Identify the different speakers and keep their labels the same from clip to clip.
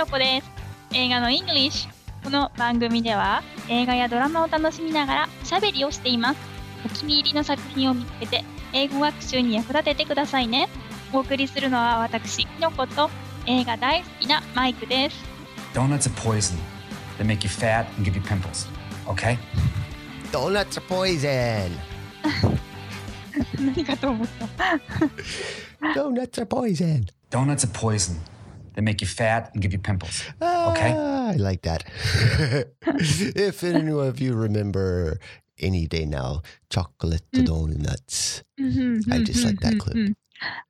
Speaker 1: のこです映画のイングリッシュ。この番組では映画やドラマを楽しみながらおしゃべりをしています。お気に入りの作品を見つけて英語学習に役立ててくださいね。お送りするのは私きのこと映画大好きなマイクです。
Speaker 2: ドーナツはポイズン。で make you fat and give you pimples OK?
Speaker 3: ドーナツはポイズン。
Speaker 1: 何かと思った。
Speaker 3: ドーナ
Speaker 2: ツはポイ
Speaker 3: ズン。
Speaker 2: ドーナツはポイズン。that make you fat and give you pimples.
Speaker 3: Ah,
Speaker 2: okay?
Speaker 3: Ah, I like that. if any of you remember any day now, chocolate
Speaker 1: mm.
Speaker 3: donuts. Mm-hmm, I mm-hmm, just mm-hmm, like that clip.
Speaker 1: Mm-hmm.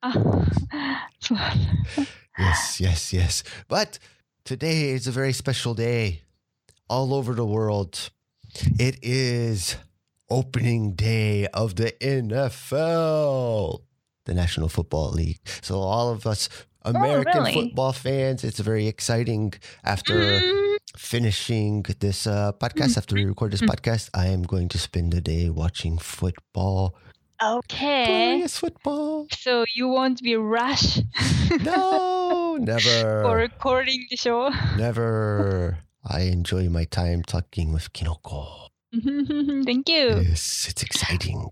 Speaker 1: Ah,
Speaker 3: yes, yes, yes. But today is a very special day all over the world. It is opening day of the NFL, the National Football League. So all of us American
Speaker 1: really?
Speaker 3: football fans, it's very exciting. After
Speaker 1: Mm,
Speaker 3: finishing this uh, podcast, after we record this podcast, I am going to spend the day watching football.
Speaker 1: Okay
Speaker 3: Glorious football.
Speaker 1: so you won't be rush
Speaker 3: No, never.
Speaker 1: for recording the show
Speaker 3: Never. I enjoy my time talking with Kinoko.
Speaker 1: Thank you
Speaker 3: Yes, it's exciting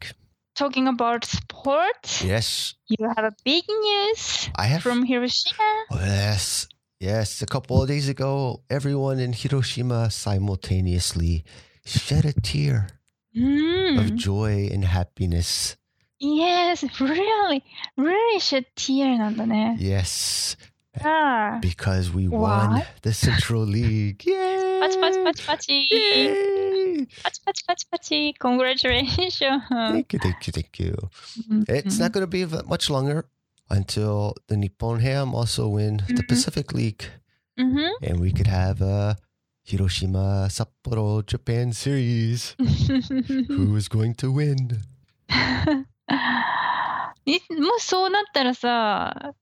Speaker 1: talking about sports
Speaker 3: Yes,
Speaker 1: you have a big news
Speaker 3: I have.
Speaker 1: from Hiroshima
Speaker 3: Oh, yes, yes. A couple of days ago, everyone in Hiroshima simultaneously shed a tear of
Speaker 1: Mm.
Speaker 3: joy and happiness.
Speaker 1: Yes, really, really shed tear なんだね。
Speaker 3: Yes,
Speaker 1: Ah,
Speaker 3: because we won
Speaker 1: What?
Speaker 3: the Central League. Yay!
Speaker 1: パチパチパチパチ。
Speaker 3: Yay!
Speaker 1: パチパチパチパチ。Congratulations.
Speaker 3: Thank you, thank you, thank you. It's not going to be v- much longer until the Nippon Ham also win the
Speaker 1: Mhm.
Speaker 3: Pacific League,
Speaker 1: Mhm.
Speaker 3: and we could have a Hiroshima Sapporo Japan series. Who is going to win?
Speaker 1: いもしそうなったらさ、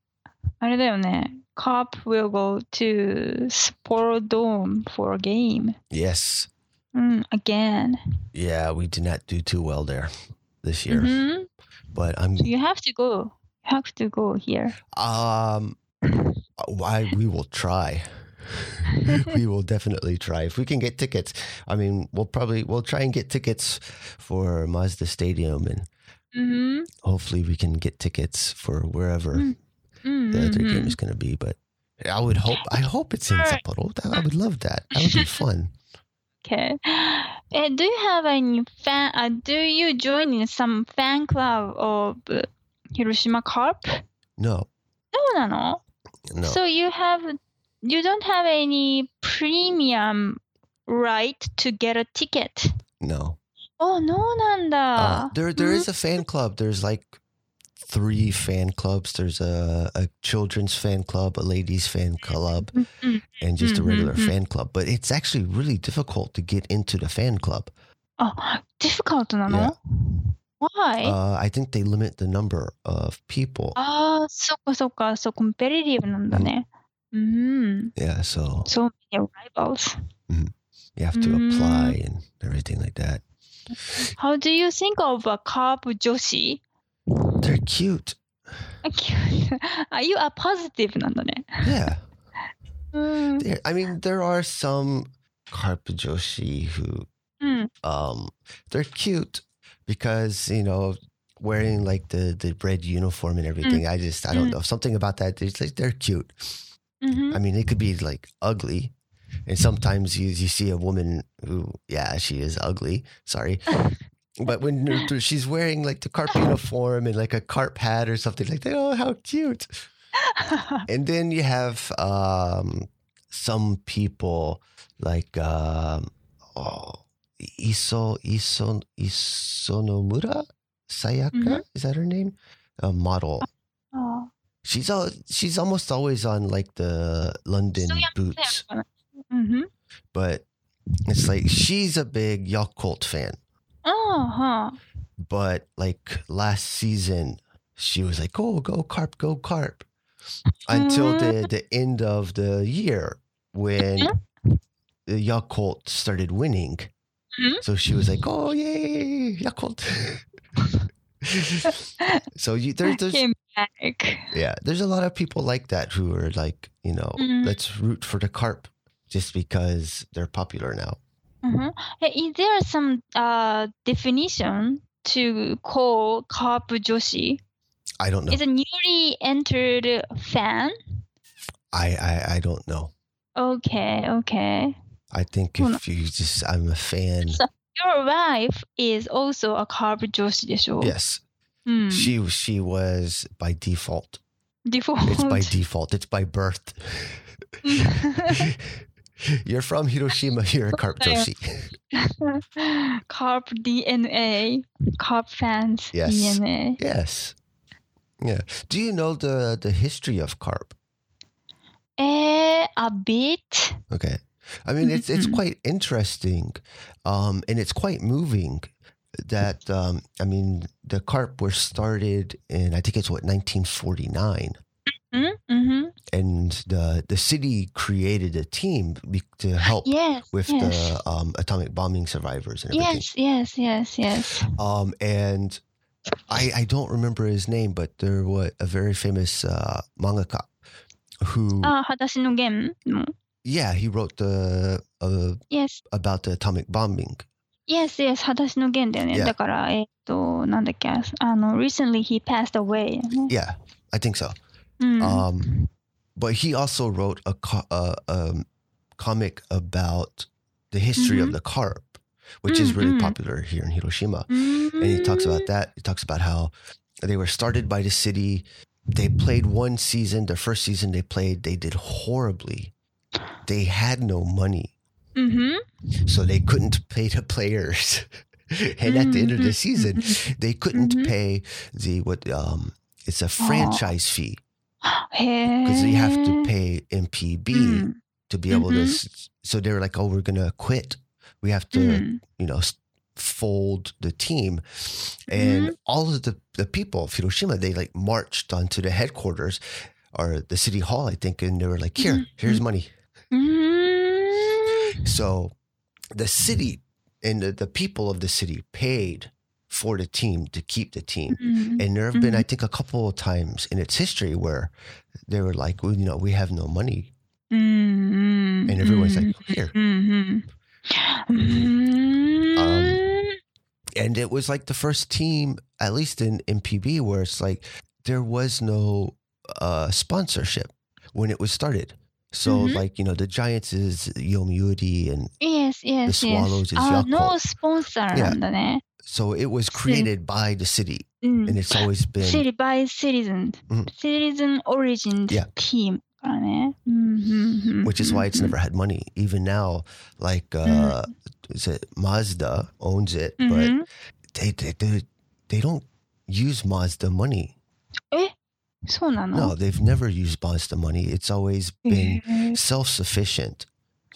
Speaker 1: あれだよね。Cup will go to Sapporo Dome for a game.
Speaker 3: Yes.
Speaker 1: うん、again.
Speaker 3: Yeah, we did not do too well there this year,
Speaker 1: うん
Speaker 3: but I'm
Speaker 1: You have to go. You have to go here.
Speaker 3: um why we will try. we will definitely try if we can get tickets. I mean, we'll probably we'll try and get tickets for Mazda Stadium and
Speaker 1: うん。
Speaker 3: hopefully we can get tickets for wherever
Speaker 1: う mm-hmm.
Speaker 3: the other game is going to be. But I would hope, I hope it's in Sapporo. I would love that. That would be fun.
Speaker 1: okay. And do you have any fan? Uh, do you join in some fan club of uh, Hiroshima Carp?
Speaker 3: No.
Speaker 1: No,
Speaker 3: no.
Speaker 1: So you have, you don't have any premium right to get a ticket.
Speaker 3: No.
Speaker 1: Oh no, Nanda.
Speaker 3: Uh, there, there is a mm-hmm. fan club. There's like three fan clubs. There's a, a children's fan club, a ladies fan club,
Speaker 1: mm-hmm.
Speaker 3: and just mm-hmm. a regular
Speaker 1: mm-hmm.
Speaker 3: fan club. But it's actually really difficult to get into the fan club.
Speaker 1: Oh, difficult, no?
Speaker 3: Yeah.
Speaker 1: Why?
Speaker 3: Uh, I think they limit the number of people.
Speaker 1: Ah, so so so competitive. Mm-hmm. Mm-hmm.
Speaker 3: Yeah, so
Speaker 1: so many rivals.
Speaker 3: You have to apply and everything like that.
Speaker 1: How do you think of a club joshi?
Speaker 3: They're cute.
Speaker 1: あ cute. あ、you are positive なんだね。
Speaker 3: Yeah.
Speaker 1: うん。
Speaker 3: There- I mean, there are some Karpajoshi who
Speaker 1: うん。
Speaker 3: um they're cute because you know wearing like the the red uniform and everything i just i don't
Speaker 1: Mm.
Speaker 3: know something about that it's like they're cute
Speaker 1: うん
Speaker 3: i mean they could be like ugly and sometimes you you see a woman who yeah she is ugly sorry But when she's wearing like the carp uniform and like a carp hat or something like that, oh, how cute. and then you have um, some people like, um, oh, Iso, Iso, Isonomura Sayaka,
Speaker 1: mm-hmm.
Speaker 3: is that her name? A model.
Speaker 1: Oh.
Speaker 3: She's all, she's almost always on like the London
Speaker 1: so, yeah,
Speaker 3: boots.
Speaker 1: Yeah. Mm-hmm.
Speaker 3: But it's like she's a big Yakult fan.
Speaker 1: Oh, huh.
Speaker 3: But like last season, she was like, "Oh, go, carp, go, carp," until mm-hmm. the the end of the year when mm-hmm. the Yakult started winning.
Speaker 1: Mm-hmm.
Speaker 3: So she was like, "Oh yay, Yakult!" so you there, there's yeah, there's a lot of people like that who are like, you know,
Speaker 1: mm-hmm.
Speaker 3: let's root for the carp just because they're popular now.
Speaker 1: Mm-hmm. Is there some uh, definition to call carp joshi?
Speaker 3: I don't know.
Speaker 1: Is a newly entered fan?
Speaker 3: I, I, I don't know.
Speaker 1: Okay, okay.
Speaker 3: I think if you just, I'm a fan.
Speaker 1: So your wife is also a carp joshi
Speaker 3: Yes.
Speaker 1: Mm.
Speaker 3: She she was by default.
Speaker 1: Default.
Speaker 3: It's by default. It's by birth. you're from Hiroshima. You're a carp joshi.
Speaker 1: carp DNA. Carp fans
Speaker 3: Yes.
Speaker 1: DNA.
Speaker 3: Yes. Yeah. Do you know the the history of carp?
Speaker 1: Eh, a bit.
Speaker 3: Okay. I mean, it's it's
Speaker 1: Mhm.
Speaker 3: quite interesting, um, and it's quite moving. That um, I mean, the carp were started in I think it's what 1949,
Speaker 1: Mm-hmm, mm-hmm.
Speaker 3: And the the city created a team to help
Speaker 1: yes,
Speaker 3: with
Speaker 1: yes.
Speaker 3: the um, atomic bombing survivors and everything.
Speaker 1: Yes, yes, yes, yes.
Speaker 3: Um, and I I don't remember his name, but there was a very famous uh, mangaka who.
Speaker 1: Ah, no
Speaker 3: Yeah, he wrote the uh,
Speaker 1: yes
Speaker 3: about the atomic bombing.
Speaker 1: Yes, yes, はだしのゲンだよね。
Speaker 3: Yeah.
Speaker 1: Eh, ah, recently he passed away.
Speaker 3: Yeah, I think so.
Speaker 1: Mm.
Speaker 3: Um, but he also wrote a, co- comic about the history mm-hmm.
Speaker 1: of
Speaker 3: the carp, which mm-hmm. is really
Speaker 1: mm-hmm.
Speaker 3: popular here in Hiroshima.
Speaker 1: Mm-hmm.
Speaker 3: And he talks about mm-hmm. that. He talks about how they were started by the city. They played one season, the first season they played, they did horribly. They had no money. So they couldn't pay the players. and at the end of the season, they couldn't pay the what um it's a franchise
Speaker 1: Aww. fee
Speaker 3: because they have to pay
Speaker 1: NPB mm.
Speaker 3: to be able
Speaker 1: mm-hmm.
Speaker 3: to. So they're like, oh, we're gonna quit. We have to,
Speaker 1: mm.
Speaker 3: you know, fold the team, and
Speaker 1: mm-hmm.
Speaker 3: all of the the people of Hiroshima they like marched onto the headquarters or the city hall, I think, and they were like, here,
Speaker 1: mm-hmm.
Speaker 3: here's money.
Speaker 1: Mm-hmm.
Speaker 3: So the city and the, the people of the city paid for the team to keep the team.
Speaker 1: Mm-hmm.
Speaker 3: And there have been,
Speaker 1: mm-hmm.
Speaker 3: I think, a couple of times in its history where they were like, well, you know, we have no money.
Speaker 1: Mm-hmm.
Speaker 3: And everyone's like, here.
Speaker 1: Mm-hmm. Um, mm-hmm.
Speaker 3: and it was like the first team, at least in NPB, where it's like there was no uh, sponsorship when it was started. So
Speaker 1: mm-hmm.
Speaker 3: like you know the Giants is Yomiuri and
Speaker 1: yes yes
Speaker 3: the Swallows
Speaker 1: yes. is Uh, no sponsor. Yeah.
Speaker 3: So it was created by the city,
Speaker 1: mm.
Speaker 3: and it's always been
Speaker 1: city by citizen, mm. citizen origin
Speaker 3: yeah.
Speaker 1: team. Mm-hmm.
Speaker 3: Which is why it's never had money. Even now, like uh, mm. is it Mazda owns it,
Speaker 1: mm-hmm.
Speaker 3: but they, they they they don't use Mazda money.
Speaker 1: Eh?
Speaker 3: No, they've never used Mazda money. It's always been self sufficient.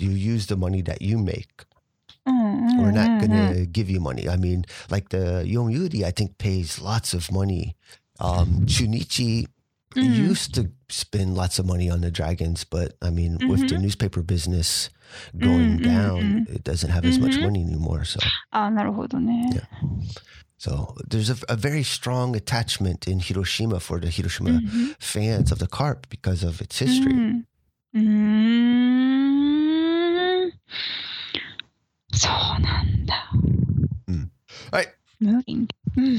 Speaker 3: You use the money that you make.
Speaker 1: Mm-hmm.
Speaker 3: We're not
Speaker 1: mm-hmm,
Speaker 3: going to mm-hmm. give you money. I mean, like the Yomiuri, I think pays lots of money. Um, Chunichi
Speaker 1: mm.
Speaker 3: used to spend lots of money on the dragons, but I mean, mm-hmm. with the mm-hmm. newspaper business
Speaker 1: mm, going mm-hmm.
Speaker 3: down, mm. it doesn't have as much money anymore. So,
Speaker 1: ah,
Speaker 3: yeah. So there's a, a, very strong attachment in Hiroshima for the Hiroshima fans of the carp because of its history.
Speaker 1: Mm. そうなんだ。
Speaker 3: うんはい。
Speaker 1: Moving うん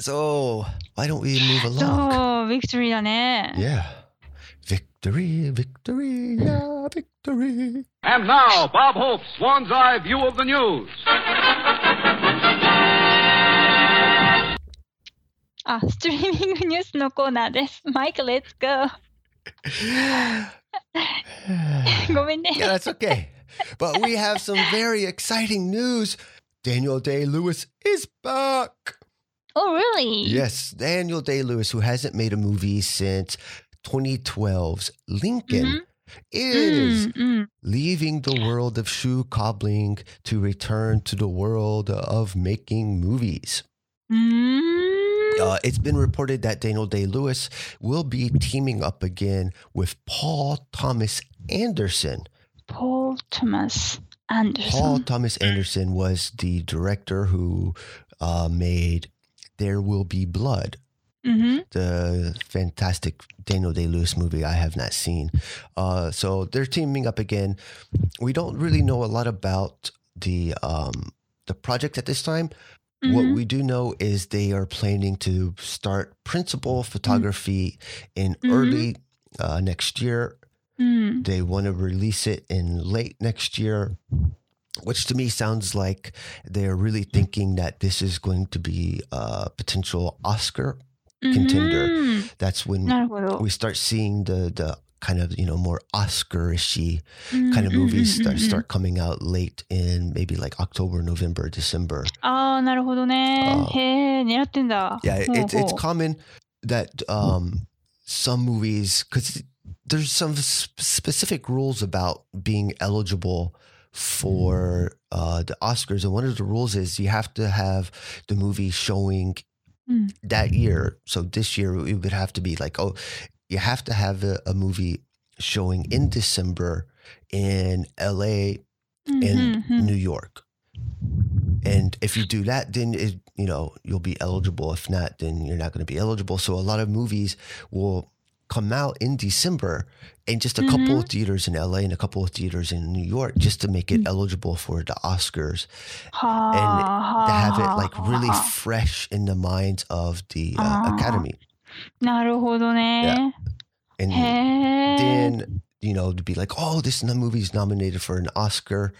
Speaker 3: So, why don't we move
Speaker 1: そ
Speaker 3: along?
Speaker 1: う、ビクトリーだね。
Speaker 3: Yeah. Victory, victory, yeah, victory.
Speaker 4: And now, Bob Hope's Swan's Eye View of the News.
Speaker 1: あ、ストリーミングニュースのコーナーです。マイク、レッツゴー。ごめんね。
Speaker 3: Yeah, that's okay. But we have some very exciting news. Daniel Day Lewis is back.
Speaker 1: Oh, really?
Speaker 3: Yes, Daniel Day Lewis, who hasn't made a movie since 2012's Lincoln.
Speaker 1: Mm-hmm is mm, mm,
Speaker 3: leaving the world of shoe cobbling to return to the world of making movies.
Speaker 1: Mm.
Speaker 3: Uh, it's been reported that Daniel Day Lewis will be teaming up again with Paul Thomas Anderson
Speaker 1: Paul Thomas Anderson.
Speaker 3: Paul Thomas Anderson was the director who uh, made There Will Be Blood,
Speaker 1: mm-hmm.
Speaker 3: the fantastic Daniel Day Lewis movie I have not seen. Uh, so they're teaming up again. We don't really know a lot about the um, the project at this time. Mm-hmm.
Speaker 1: What
Speaker 3: we do know is they are planning to start principal mm-hmm. photography mm-hmm.
Speaker 1: in
Speaker 3: early uh, next year
Speaker 1: うん。
Speaker 3: They want to release it in late next year, which to me sounds like they're really thinking that this is going to be a potential Oscar. Contender.
Speaker 1: うん
Speaker 3: That's when
Speaker 1: なるほど。
Speaker 3: we start seeing the the kind of you know more Oscar-ishy kind of movies start start coming out late in maybe like October, November, December.
Speaker 1: ああ、なるほどね
Speaker 3: あ。ー
Speaker 1: へえ、狙ってんだ。
Speaker 3: Yeah,
Speaker 1: ほう
Speaker 3: it's it's
Speaker 1: ほう
Speaker 3: common that um some movies because there's some sp- specific rules about being eligible for mm. uh, the Oscars, and one of the rules is you have to have the movie showing
Speaker 1: mm.
Speaker 3: that year. So this year it would have to be like, oh, you have to have a, a movie showing in December in L.A.
Speaker 1: Mm-hmm, in.
Speaker 3: New York, and if you do that, then it you know you'll be eligible. If not, then you're not going to be eligible. So a lot of movies will come out in December in just a couple of theaters in LA and a couple of theaters in New York just to make it eligible for the Oscars.
Speaker 1: はあ。
Speaker 3: To have it like
Speaker 1: はあ
Speaker 3: really fresh in the minds of the uh,
Speaker 1: Ah.
Speaker 3: Academy.
Speaker 1: なるほどね。
Speaker 3: And
Speaker 1: へえ。
Speaker 3: then you know to be like oh this movie is nominated for an oscar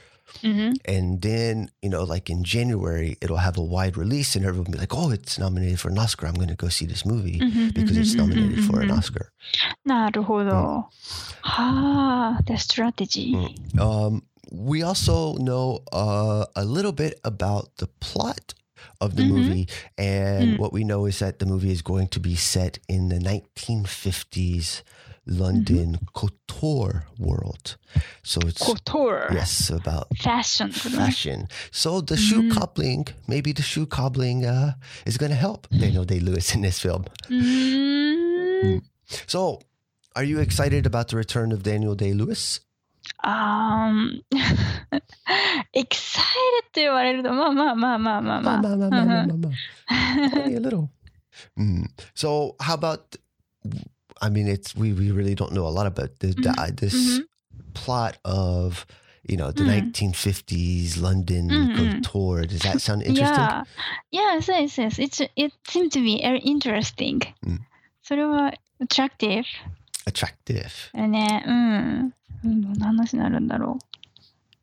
Speaker 1: うん。
Speaker 3: and then you know like in january it'll have a wide release and everyone will be like oh it's nominated for an oscar i'm going to go see this movie
Speaker 1: うんうんうん
Speaker 3: because it's
Speaker 1: うんうん
Speaker 3: nominated for
Speaker 1: う
Speaker 3: an
Speaker 1: ん
Speaker 3: oscar
Speaker 1: なるほど。はあ、the strategy.
Speaker 3: um, we also know uh, a little bit about the plot of the
Speaker 1: Mhm.
Speaker 3: movie and
Speaker 1: Mm.
Speaker 3: what we know is that the movie is going to be set in the 1950s London mm-hmm. couture world. So it's
Speaker 1: couture.
Speaker 3: Yes, about
Speaker 1: fashion.
Speaker 3: Fashion. So the mm-hmm.
Speaker 1: shoe
Speaker 3: coupling, maybe the shoe cobbling uh, is going to help Daniel Day Lewis in this film.
Speaker 1: Mm-hmm. Mm.
Speaker 3: So, are you excited about the return of Daniel Day Lewis?
Speaker 1: エキサイルって言われるとまあまあまあまあまあまあ
Speaker 3: まあまあまあまあまあまあ only a little、mm. so how about I mean, it's we we really don't know a lot about the, the,
Speaker 1: Mhm.
Speaker 3: this
Speaker 1: Mhm.
Speaker 3: plot of you know the
Speaker 1: Mm.
Speaker 3: 1950s London
Speaker 1: Mhm.
Speaker 3: couture. Does that sound interesting?
Speaker 1: Yeah, yes, yes, yes. It's, it seems to be very interesting.
Speaker 3: うん
Speaker 1: それは attractive
Speaker 3: Attractive.
Speaker 1: だね。うん。うん、どんな話になるんだろう。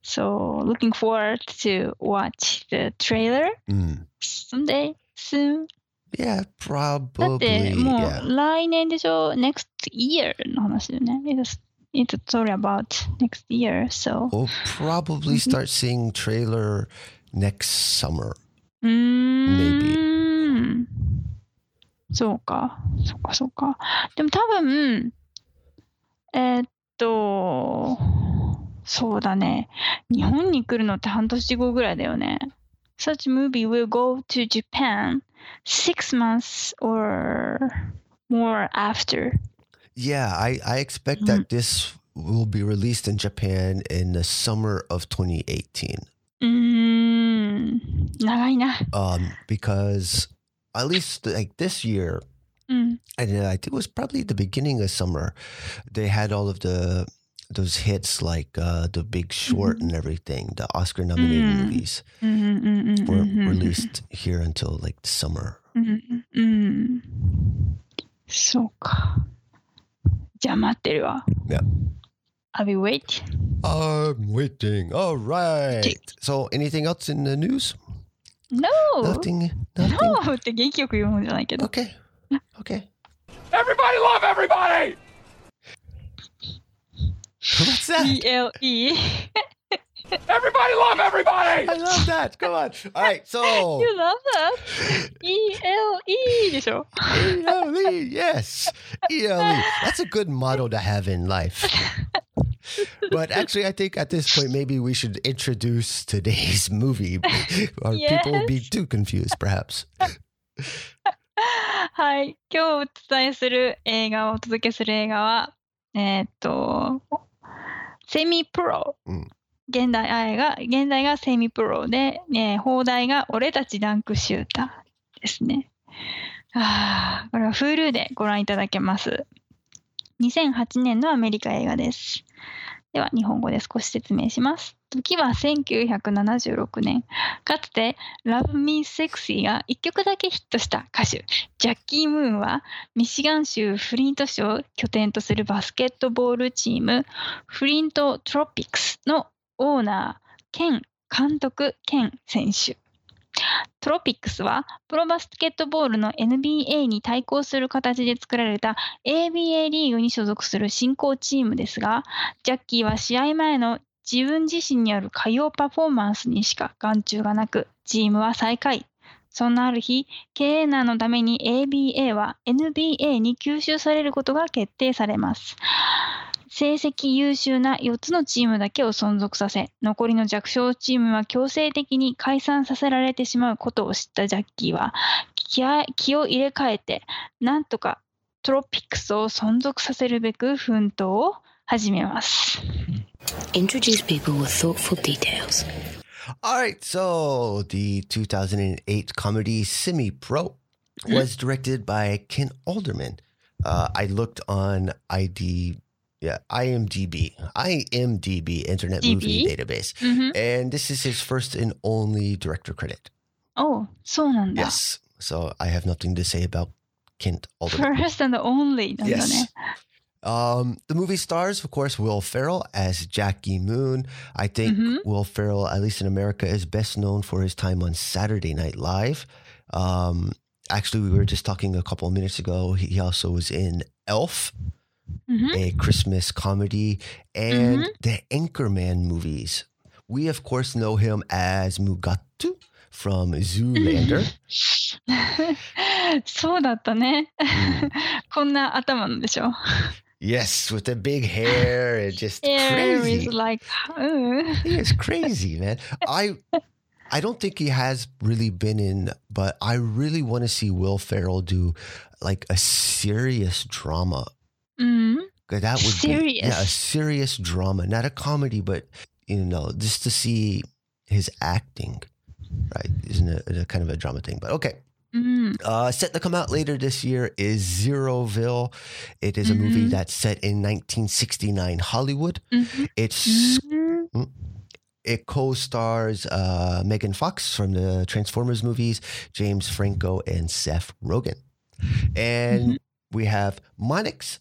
Speaker 1: So, looking forward to watch the trailer
Speaker 3: Mm.
Speaker 1: someday, soon.
Speaker 3: Yeah,
Speaker 1: だっ
Speaker 3: probably.
Speaker 1: てもう
Speaker 3: yeah.
Speaker 1: 来年でしょ ?next year の話だよね。It's, it's a story about next year, so.
Speaker 3: We'll probably start seeing trailer next summer.
Speaker 1: うーん。そうか。そうか、そうか。でも多分、えーっと、そうだね。日本に来るのって半年後ぐらいだよね。Such movie will go to Japan six months or more after.
Speaker 3: Yeah, I, I expect mm-hmm. that this will be released in Japan in the summer of 2018.
Speaker 1: Mm,
Speaker 3: um, because at least like this year,
Speaker 1: mm.
Speaker 3: and I think it was probably the beginning of summer, they had all of the those hits like uh, the Big Short and everything. The Oscar nominated
Speaker 1: Mm.
Speaker 3: movies
Speaker 1: うんうんうんうんうん
Speaker 3: were
Speaker 1: うんうん
Speaker 3: released here until like the summer.
Speaker 1: うんうん。そうか。じゃあ待ってるわ。
Speaker 3: Yeah.
Speaker 1: I'll be wait.
Speaker 3: I'm waiting. All right. So, anything else in the news?
Speaker 1: No!
Speaker 3: Nothing. Nothing.
Speaker 1: No! って元気よく言うもんじゃないけど。
Speaker 3: Okay. Okay.
Speaker 4: Everybody love everybody!
Speaker 3: What's that?
Speaker 1: ELE.
Speaker 4: Everybody love everybody!
Speaker 3: I love that. Come on. All right. So,
Speaker 1: You love that? ELE でしょ
Speaker 3: ELE. Yes. ELE. That's a good motto to have in life. But actually, I think at this point, maybe we should introduce today's movie, or people will be
Speaker 1: Yes.
Speaker 3: too confused, perhaps.
Speaker 1: はい。今日お伝えする映画をお届けする映画は、えーっと、 セミプロ。
Speaker 3: うん
Speaker 1: 現代あが、現代がセミプロで、えー放題が俺たちダンクシューターですね。あーこれは Hulu でご覧いただけます。2008年のアメリカ映画です。では、日本語で少し説明します。時は1976年。かつて Love Me Sexy が1曲だけヒットした歌手、ジャッキー・ムーンは、ミシガン州フリント市を拠点とするバスケットボールチーム、フリント・トロピックスのオーナー兼監督兼選手。トロピックスはプロバスケットボールの NBA に対抗する形で作られた ABA リーグに所属する新興チームですが、ジャッキーは試合前の自分自身による歌謡パフォーマンスにしか眼中がなく、チームは最下位。そんなある日、経営難のために ABA は NBA に吸収されることが決定されます。成績優秀な4つのチームだけを存続させ、残りの弱小チームは強制的に解散させられてしまうことを知ったジャッキーは、気合気を入れ替えて、なんとかトロピックスを存続させるべく奮闘を始めます。
Speaker 5: Introduce people with thoughtful details.
Speaker 3: All right, so the 2008 comedy Semi Pro was directed by Ken Alderman. Uh, I looked on ID, Yeah, IMDb, IMDb, Internet
Speaker 1: DB? Movie Database, mm-hmm.
Speaker 3: and this is his first and only director credit.
Speaker 1: Oh, so
Speaker 3: Yes, so I have nothing to say about Kent.
Speaker 1: First and only.
Speaker 3: Yes. Um, the movie stars, of course, Will Ferrell as Jackie Moon. I think
Speaker 1: mm-hmm.
Speaker 3: Will Ferrell, at least in America, is best known for his time on Saturday Night Live. Um, actually, we were just talking a couple of minutes ago. He also was in Elf
Speaker 1: うんふん
Speaker 3: a Christmas comedy, and the Anchorman movies. We, of course, know him as Mugatu from Zoolander.
Speaker 1: そうだったね。こんな頭なんでしょ。
Speaker 3: yes, with the big hair and just
Speaker 1: Air
Speaker 3: crazy.
Speaker 1: is like, うん。
Speaker 3: He is crazy, man. I I don't think he has really been in, but I really want to see Will Ferrell do like a serious drama. Mm-hmm. That would serious. be yeah, a
Speaker 1: serious
Speaker 3: drama, not a comedy, but you know, just to see his acting, right? Isn't a, a kind of a drama thing, but okay.
Speaker 1: Mm-hmm.
Speaker 3: Uh, set to come out later this year is Zeroville. It is mm-hmm. a movie that's set in 1969 Hollywood.
Speaker 1: Mm-hmm.
Speaker 3: It's
Speaker 1: mm-hmm. Mm,
Speaker 3: it co-stars uh, Megan Fox from the Transformers movies, James Franco, and Seth Rogen, and mm-hmm. we have Monix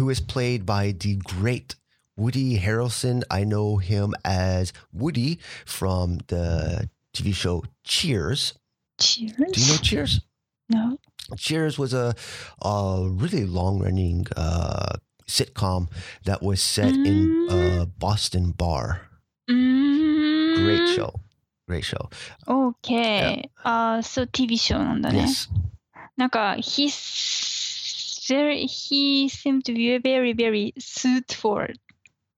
Speaker 3: who is played by the great Woody Harrelson. I know him as Woody from the TV show Cheers.
Speaker 1: Cheers?
Speaker 3: Do you know Cheers?
Speaker 1: No.
Speaker 3: Cheers was a, a really long-running uh, sitcom that was set in a Boston bar.
Speaker 1: うーん。
Speaker 3: Great show. Great show.
Speaker 1: OK。ああ、そう、TV ショーなんだね。
Speaker 3: Yes.
Speaker 1: なんか、he's very, he seemed to be a very, very suit for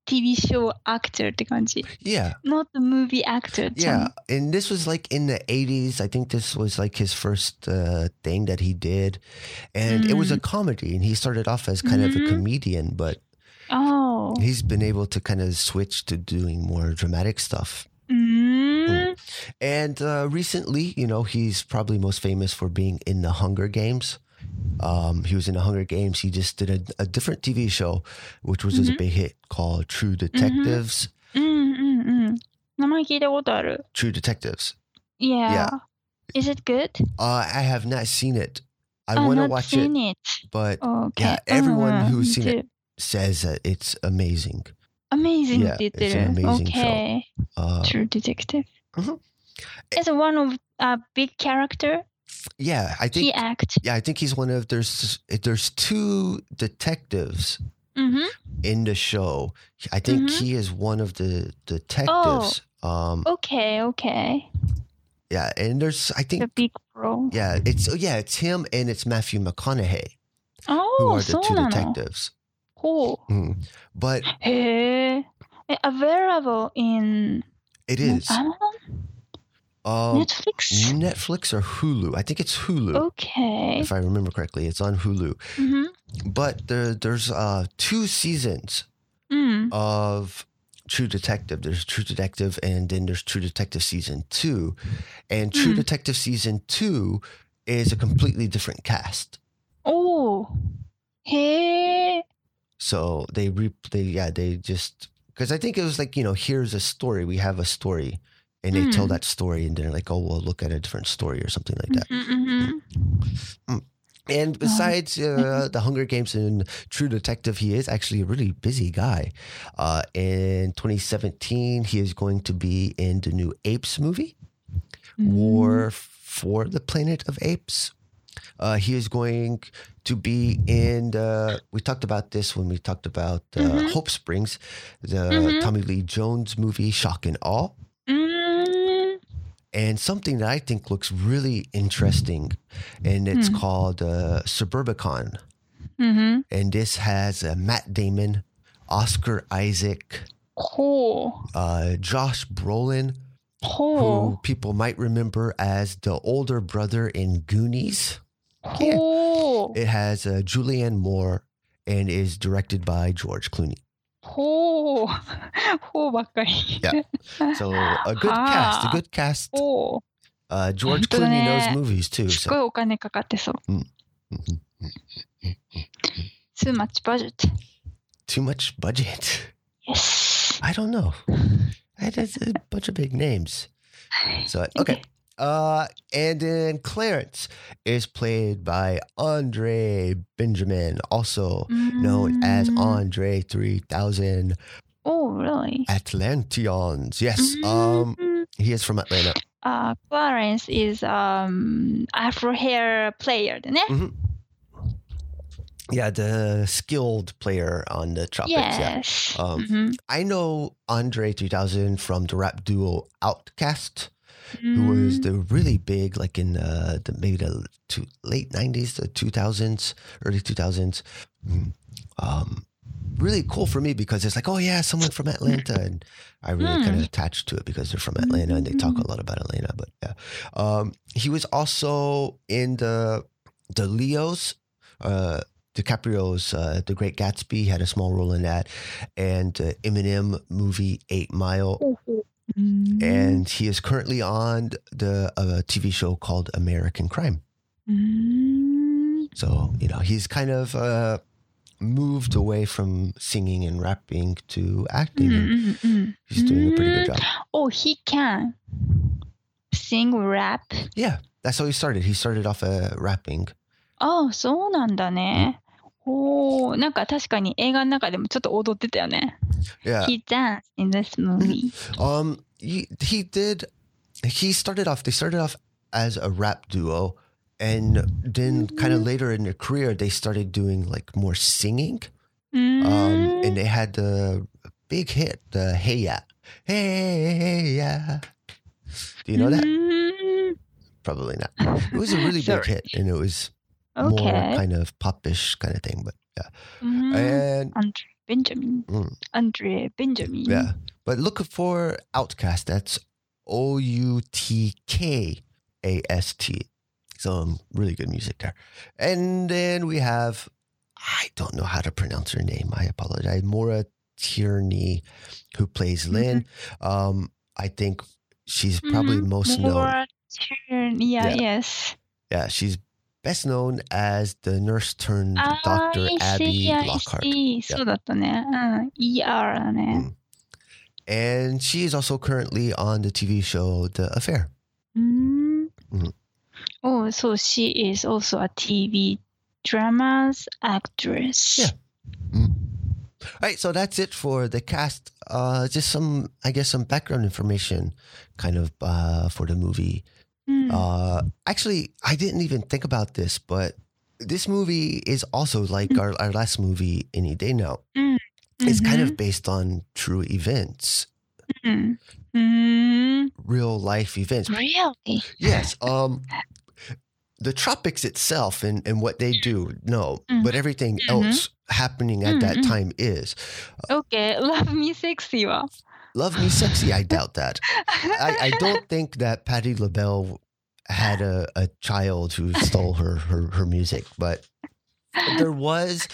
Speaker 1: TV show actor って感じ。
Speaker 3: Yeah.
Speaker 1: not a movie actor じゃ
Speaker 3: Yeah.
Speaker 1: ん。
Speaker 3: And this was like in the 80s. I think this was like his first uh, thing that he did. And it was a comedy. And he started off as kind of a
Speaker 1: Mhm.
Speaker 3: comedian, but
Speaker 1: Oh.
Speaker 3: he's been able to kind of switch to doing more dramatic stuff.
Speaker 1: うーん。
Speaker 3: And uh, recently, you know, he's probably most famous for being in the Hunger Games. Um, he was in the Hunger Games. He just did a, a different TV show, which was mm-hmm.
Speaker 1: a
Speaker 3: big hit called True
Speaker 1: mm-hmm. Detectives. Mm-hmm. Mm-hmm.
Speaker 3: True Detectives.
Speaker 1: Yeah. yeah. Is it good?
Speaker 3: Uh, I have not seen it. I
Speaker 1: oh,
Speaker 3: want to watch it,
Speaker 1: it,
Speaker 3: but
Speaker 1: okay.
Speaker 3: yeah, everyone
Speaker 1: uh,
Speaker 3: who's seen it says that it's amazing.
Speaker 1: Amazing,
Speaker 3: yeah, it's an amazing
Speaker 1: okay. show.
Speaker 3: Uh,
Speaker 1: True Detective. Mm-hmm. One of a big character
Speaker 3: yeah, I think he
Speaker 1: act.
Speaker 3: Yeah, I think he's one of there's there's two detectives
Speaker 1: mm-hmm.
Speaker 3: in the show. I think
Speaker 1: mm-hmm.
Speaker 3: he is one of the oh. detectives. Oh, um,
Speaker 1: okay, okay.
Speaker 3: Yeah, and there's I think the
Speaker 1: big bro.
Speaker 3: Yeah, it's oh, yeah, it's him and it's Matthew McConaughey.
Speaker 1: Oh, who
Speaker 3: are the two detectives?
Speaker 1: Cool.
Speaker 3: Mm. But
Speaker 1: Hey. Eh, available in
Speaker 3: it is. Um,
Speaker 1: Netflix?
Speaker 3: Netflix or Hulu. I think it's Hulu.
Speaker 1: Okay.
Speaker 3: If I remember correctly, it's on Hulu.
Speaker 1: Mm-hmm.
Speaker 3: But there, there's uh, two seasons
Speaker 1: mm.
Speaker 3: of True Detective. There's True Detective, and then there's True Detective Season 2. And True
Speaker 1: mm.
Speaker 3: Detective Season 2 is a completely different cast.
Speaker 1: Oh. Hey.
Speaker 3: So they, re- they yeah, they just, because I think it was like, you know, here's a story. We have a story and they mm. tell
Speaker 1: hmm.
Speaker 3: that story and they're like, oh, well, look at a different story or something like that.
Speaker 1: Mm-hmm, mm.
Speaker 3: And besides uh, mm-hmm. the Hunger Games and True Detective, he is actually a really busy guy. Uh, in 2017, he is going to be in the new Apes movie, mm-hmm. War for the Planet of Apes. Uh, he is going to be in the, we talked about this when we talked about uh, Hope Springs, the Tommy Lee Jones movie, Shock and Awe and something that I think looks really interesting, and it's
Speaker 1: mm.
Speaker 3: called uh, Suburbicon.
Speaker 1: Mm-hmm.
Speaker 3: And this has uh, Matt Damon, Oscar Isaac,
Speaker 1: cool,
Speaker 3: uh, Josh Brolin,
Speaker 1: cool.
Speaker 3: who people might remember as the older brother in Goonies.
Speaker 1: Cool. Yeah.
Speaker 3: It has uh, Julianne Moore and is directed by George Clooney.
Speaker 1: ほう。ほうばっかり。
Speaker 3: Yeah. So a good
Speaker 1: Ah.
Speaker 3: cast, a good cast.
Speaker 1: ほう。
Speaker 3: Uh, George
Speaker 1: 本当だ
Speaker 3: Clooney
Speaker 1: ね。
Speaker 3: knows movies too.
Speaker 1: すっごい
Speaker 3: So
Speaker 1: お金かかってそう。
Speaker 3: Mhm.
Speaker 1: Too much budget.
Speaker 3: too much budget.
Speaker 1: Yes.
Speaker 3: I don't know. That's a bunch of big names. So okay. Uh, and then Clarence is played by Andre Benjamin, also known as
Speaker 1: Mm.
Speaker 3: Andre 3000
Speaker 1: Oh, really?
Speaker 3: Atlanteans. Yes. Mm-hmm. Um,
Speaker 1: mm.
Speaker 3: he is from Atlanta.
Speaker 1: Uh, Clarence is um Afro hair player, didn't? Mm-hmm.
Speaker 3: Yeah, the skilled player on the tropics.
Speaker 1: Yes.
Speaker 3: Yeah.
Speaker 1: Um, mm-hmm.
Speaker 3: I know Andre 3000 from the rap duo OutKast, mm. who was the mm. really big, like in uh, the maybe the two, late 90s, the 2000s, early 2000s. Mm. Um, really cool for me because it's like, oh yeah, someone from Atlanta, and I really kind of attached to it because they're from Atlanta and they talk a lot about Atlanta. But yeah, um, he was also in the the Leos. Uh, DiCaprio's uh, The Great Gatsby He had a small role in that, and uh, Eminem movie Eight Mile
Speaker 1: Mm-hmm.
Speaker 3: and he is currently on the uh, TV show called American Crime.
Speaker 1: うん
Speaker 3: So you know he's kind of uh, moved away from singing and rapping to
Speaker 1: うん
Speaker 3: acting.
Speaker 1: う
Speaker 3: and
Speaker 1: んうん
Speaker 3: he's doing a pretty good
Speaker 1: うん
Speaker 3: job.
Speaker 1: Oh, he can sing rap.
Speaker 3: Yeah, that's how he started. He started off uh, rapping.
Speaker 1: ああ、そうなんだね。おお、なんか確かに映画の中でもちょっと踊ってたよね。
Speaker 3: Yeah.
Speaker 1: He danced in this movie.
Speaker 3: Um, he, he did. He started off. They started off as a rap duo, and then kind of later in their career they started doing like more singing.
Speaker 1: Um, mm.
Speaker 3: um, and they had the big hit the hey yeah hey, hey yeah do you know that?
Speaker 1: Mm.
Speaker 3: Probably not. It was a really big hit and it was
Speaker 1: okay.
Speaker 3: more kind of popish kind of thing but yeah.
Speaker 1: Mm.
Speaker 3: and
Speaker 1: andre benjamin.
Speaker 3: Mm.
Speaker 1: Andre benjamin.
Speaker 3: Yeah. But look for OutKast that's o-u-t-k a-s-t some really good music there. And then we have, I don't know how to pronounce her name. I apologize. Maura Tierney, who plays Lynn. Mm-hmm. Um, I think she's probably
Speaker 1: mm-hmm.
Speaker 3: most Maura
Speaker 1: known. Tierney, yeah,
Speaker 3: yeah,
Speaker 1: yes.
Speaker 3: Yeah, she's best known as the nurse turned
Speaker 1: doctor
Speaker 3: Abby Lockhart.
Speaker 1: Yeah. Mm.
Speaker 3: And she is also currently on the TV show The Affair.
Speaker 1: Mm.
Speaker 3: Mm-hmm.
Speaker 1: Oh, so she is also a TV dramas actress.
Speaker 3: Yeah. Mm. All right, so that's it for the cast. Uh, just some, I guess, some background information, kind of, uh, for the movie.
Speaker 1: Mm.
Speaker 3: Uh, actually, I didn't even think about this, but this movie is also like mm. our, our last movie, Any Day Now. Mm. Mm-hmm. It's kind of mm-hmm. based on true events.
Speaker 1: Mm.
Speaker 3: Real life events.
Speaker 1: Really?
Speaker 3: Yes. Um, the tropics itself and, and what they do, no,
Speaker 1: Mm.
Speaker 3: but everything
Speaker 1: Mhm.
Speaker 3: else happening at that
Speaker 1: Mhm.
Speaker 3: time is.
Speaker 1: Okay, love me sexy は。
Speaker 3: Love Me Sexy, I doubt that. I, I don't think that Patti LaBelle had a, a child who stole her, her, her music, but there was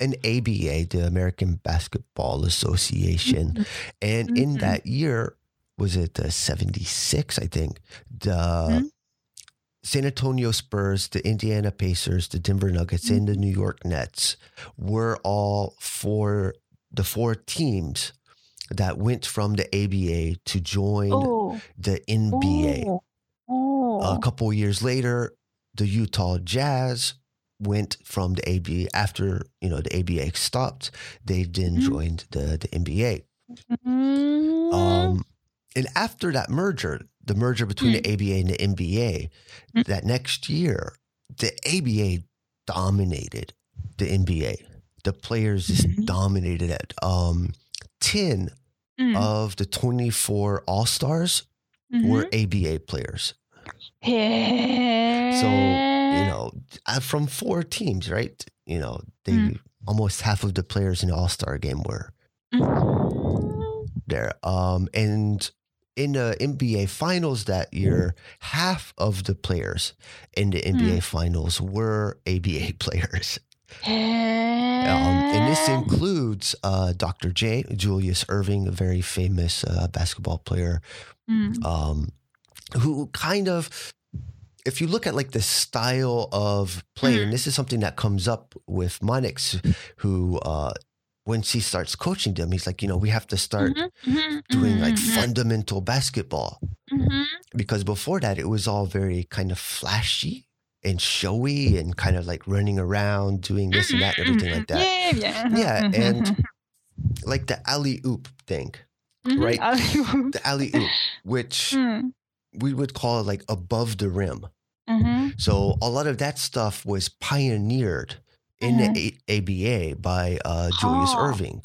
Speaker 3: an ABA, the American Basketball Association. And in
Speaker 1: Mhm.
Speaker 3: that year, was it uh, 76, I think, the
Speaker 1: Mhm.
Speaker 3: San Antonio Spurs, the Indiana Pacers, the Denver Nuggets, mm-hmm. and the mm-hmm. New York Nets were all for the four teams that went from the ABA to join
Speaker 1: oh.
Speaker 3: the NBA.
Speaker 1: Oh. Oh.
Speaker 3: A couple years later, the Utah Jazz went from the ABA after you know the ABA stopped. They then
Speaker 1: mm-hmm.
Speaker 3: joined the the NBA.
Speaker 1: Mm-hmm.
Speaker 3: Um, and after that merger, the merger between
Speaker 1: mm.
Speaker 3: the hmm. ABA and the NBA,
Speaker 1: mm.
Speaker 3: that next year, the ABA dominated the NBA. The players just
Speaker 1: mm-hmm.
Speaker 3: dominated it. Um, 10
Speaker 1: mm.
Speaker 3: of the 24 All Stars
Speaker 1: mm-hmm.
Speaker 3: were ABA players.
Speaker 1: Yeah.
Speaker 3: So, you know, uh, from four teams, right? You know, they
Speaker 1: mm.
Speaker 3: almost half of the players in the All Star game were
Speaker 1: mm.
Speaker 3: there. Um, and in the NBA Finals that year, mm. half of the players in the NBA mm. Finals were ABA players. Um, and this includes uh, Dr. J, Julius Erving, a very famous uh, basketball player,
Speaker 1: mm.
Speaker 3: um, who kind of, if you look at like the style of player, hmm. and this is something that comes up with Monix, who uh, when she starts coaching them, he's like, you know, we have to start
Speaker 1: mm-hmm, mm-hmm,
Speaker 3: doing
Speaker 1: mm-hmm. like
Speaker 3: fundamental basketball.
Speaker 1: Mm-hmm.
Speaker 3: Because before that, it was all very kind of flashy and showy and kind of like running around, doing this and that, and mm-hmm, everything like that.
Speaker 1: Yeah. Yeah.
Speaker 3: yeah and like the alley oop thing, right?
Speaker 1: Alley-oop.
Speaker 3: The alley oop, which
Speaker 1: mm.
Speaker 3: we would call like above the rim. So a lot of that stuff was pioneered in mm-hmm. ABA by uh, Julius oh.
Speaker 1: Erving.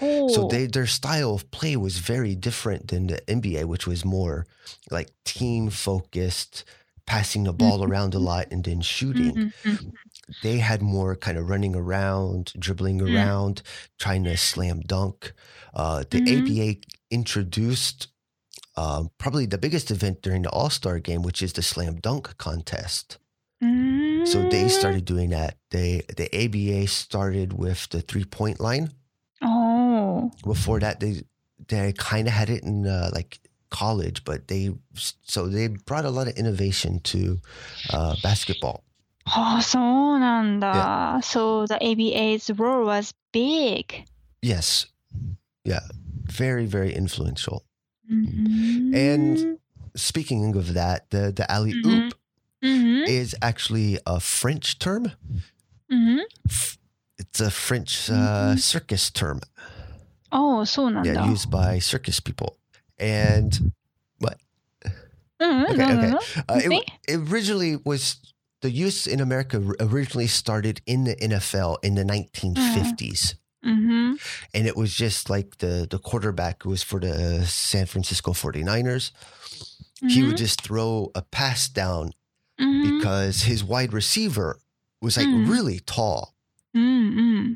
Speaker 1: Oh.
Speaker 3: So they, their style of play was very different than the NBA, which was more like team focused, passing the ball mm-hmm. around a lot and then shooting.
Speaker 1: Mm-hmm. mm-hmm.
Speaker 3: They had more kind of running around, dribbling
Speaker 1: mm.
Speaker 3: around, trying to slam dunk. Uh, the
Speaker 1: mm-hmm.
Speaker 3: ABA introduced uh, probably the biggest event during the All Star game, which is the slam dunk contest. So they mm. started doing that. They the ABA started with the three point line.
Speaker 1: Oh.
Speaker 3: Before that, they they kind of had it in uh, like college, but they so they brought a lot of innovation to uh, basketball.
Speaker 1: Oh, so yeah. Uh, so the ABA's role was big.
Speaker 3: Yes. Yeah. Very very influential.
Speaker 1: Mm. Mm-hmm.
Speaker 3: And speaking of that, the the alley oop.
Speaker 1: Mm-hmm mm-hmm.
Speaker 3: is actually a French term.
Speaker 1: Mm-hmm.
Speaker 3: It's a French uh, circus term.
Speaker 1: Oh, so
Speaker 3: Yeah, used by circus people. And
Speaker 1: what?
Speaker 3: Okay, okay. Uh, it, it originally was the use in America originally started in the NFL in the 1950s.
Speaker 1: Mm-hmm.
Speaker 3: And it was just like the the quarterback who was for the San Francisco 49ers. Mm-hmm. He would just throw a pass down
Speaker 1: mm-hmm.
Speaker 3: because his wide receiver was like
Speaker 1: mm.
Speaker 3: really tall.
Speaker 1: Mm-hmm.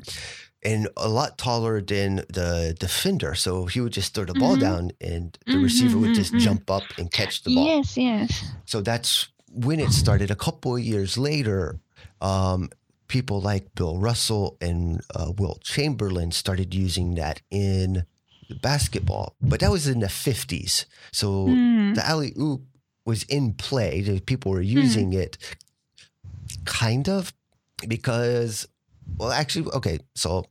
Speaker 3: And a lot taller than the defender. So he would just throw the ball
Speaker 1: mm-hmm.
Speaker 3: down and the receiver would just
Speaker 1: mm-hmm.
Speaker 3: jump up and catch the ball.
Speaker 1: Yes, yes.
Speaker 3: So that's when it started. A couple of years later, um, people like Bill Russell and uh, Wilt Chamberlain started using that in basketball, but that was in the 50s. So
Speaker 1: mm.
Speaker 3: the alley oop was in play. People were using mm. it kind of because, well, actually, okay, so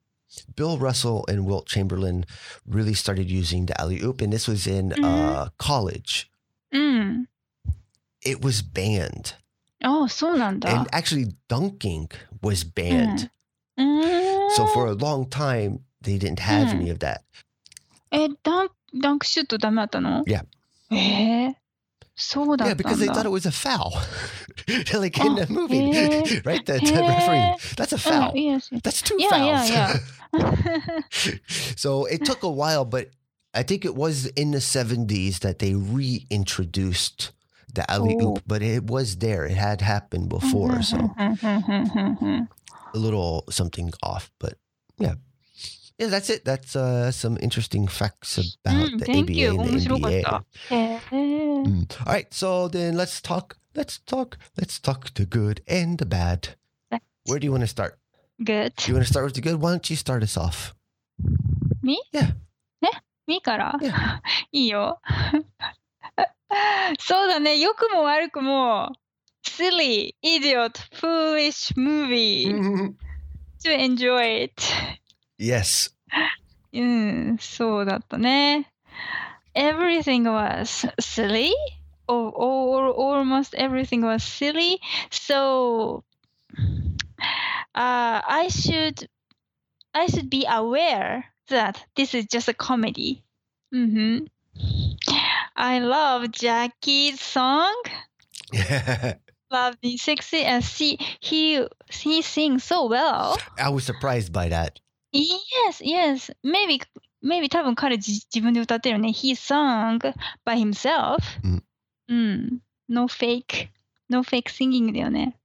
Speaker 3: Bill Russell and Wilt Chamberlain really started using the alley oop, and this was in mm. uh, mm-hmm.
Speaker 1: college. Mm.
Speaker 3: It was banned.
Speaker 1: Oh, so
Speaker 3: And actually, dunking was banned.
Speaker 1: Hmm. Mm. Mm.
Speaker 3: So for a long time, they didn't have
Speaker 1: hmm.
Speaker 3: any of that.
Speaker 1: え、ダン、ダンクシュートダメだったの
Speaker 3: Yeah.
Speaker 1: えー、そうだ
Speaker 3: Yeah,
Speaker 1: ったん
Speaker 3: because they
Speaker 1: だ。
Speaker 3: thought it was a foul. like in
Speaker 1: Oh,
Speaker 3: the movie,
Speaker 1: yeah.
Speaker 3: right? The, the
Speaker 1: Yeah.
Speaker 3: referee. That's a
Speaker 1: うん
Speaker 3: foul.
Speaker 1: yes, yes.
Speaker 3: That's two
Speaker 1: Yeah,
Speaker 3: fouls.
Speaker 1: yeah,
Speaker 3: so it took a while, but I think it was in the 70s that they reintroduced the alley
Speaker 1: Oh.
Speaker 3: oop, but it was there. It had happened before. So
Speaker 1: うんうんうんうんうん
Speaker 3: a little something off, but yeah. Yeah, that's it. That's uh, some interesting facts about
Speaker 1: うん
Speaker 3: the
Speaker 1: Thank
Speaker 3: ABA
Speaker 1: you.
Speaker 3: and
Speaker 1: 面
Speaker 3: the
Speaker 1: 白かっ
Speaker 3: NBA.
Speaker 1: た。へえ。
Speaker 3: Mm. All right, so then let's talk. Let's talk. Let's talk the good and the bad. Where do you want to start?
Speaker 1: Good.
Speaker 3: You want to start with the good? Why don't you start us off?
Speaker 1: Me?
Speaker 3: Yeah.
Speaker 1: ねみーから、
Speaker 3: Yeah.
Speaker 1: いいよ。そうだね。良くも悪くも、 silly, idiot, foolish movie to enjoy it.
Speaker 3: yes.
Speaker 1: うん、そうだったね。Everything was silly, or, or almost everything was silly. So, uh, I should, I should be aware that this is just a comedy. Mm-hmm. I love Jackie's song. Love the sexy and see he he sings so well.
Speaker 3: I was surprised by that.
Speaker 1: Yes, yes. Maybe, maybe 多分彼自自分で歌ってるよね。He sung by himself.
Speaker 3: うん。
Speaker 1: うん。No fake, no fake singing だよね。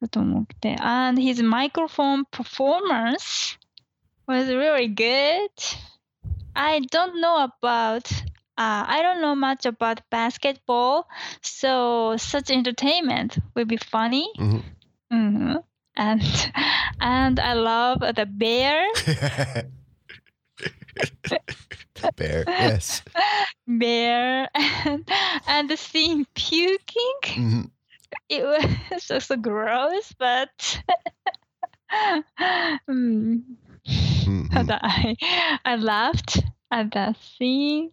Speaker 1: だと思って。And his microphone performance was really good. I don't know about, uh, I don't know much about basketball, so such entertainment will be funny.
Speaker 3: Mhm.
Speaker 1: hmm And and I love the bear.
Speaker 3: Bear. Yes.
Speaker 1: bear and, and the scene puking
Speaker 3: Mhm.
Speaker 1: it was just so gross but mm,
Speaker 3: Mhm.
Speaker 1: but I, I laughed at that scene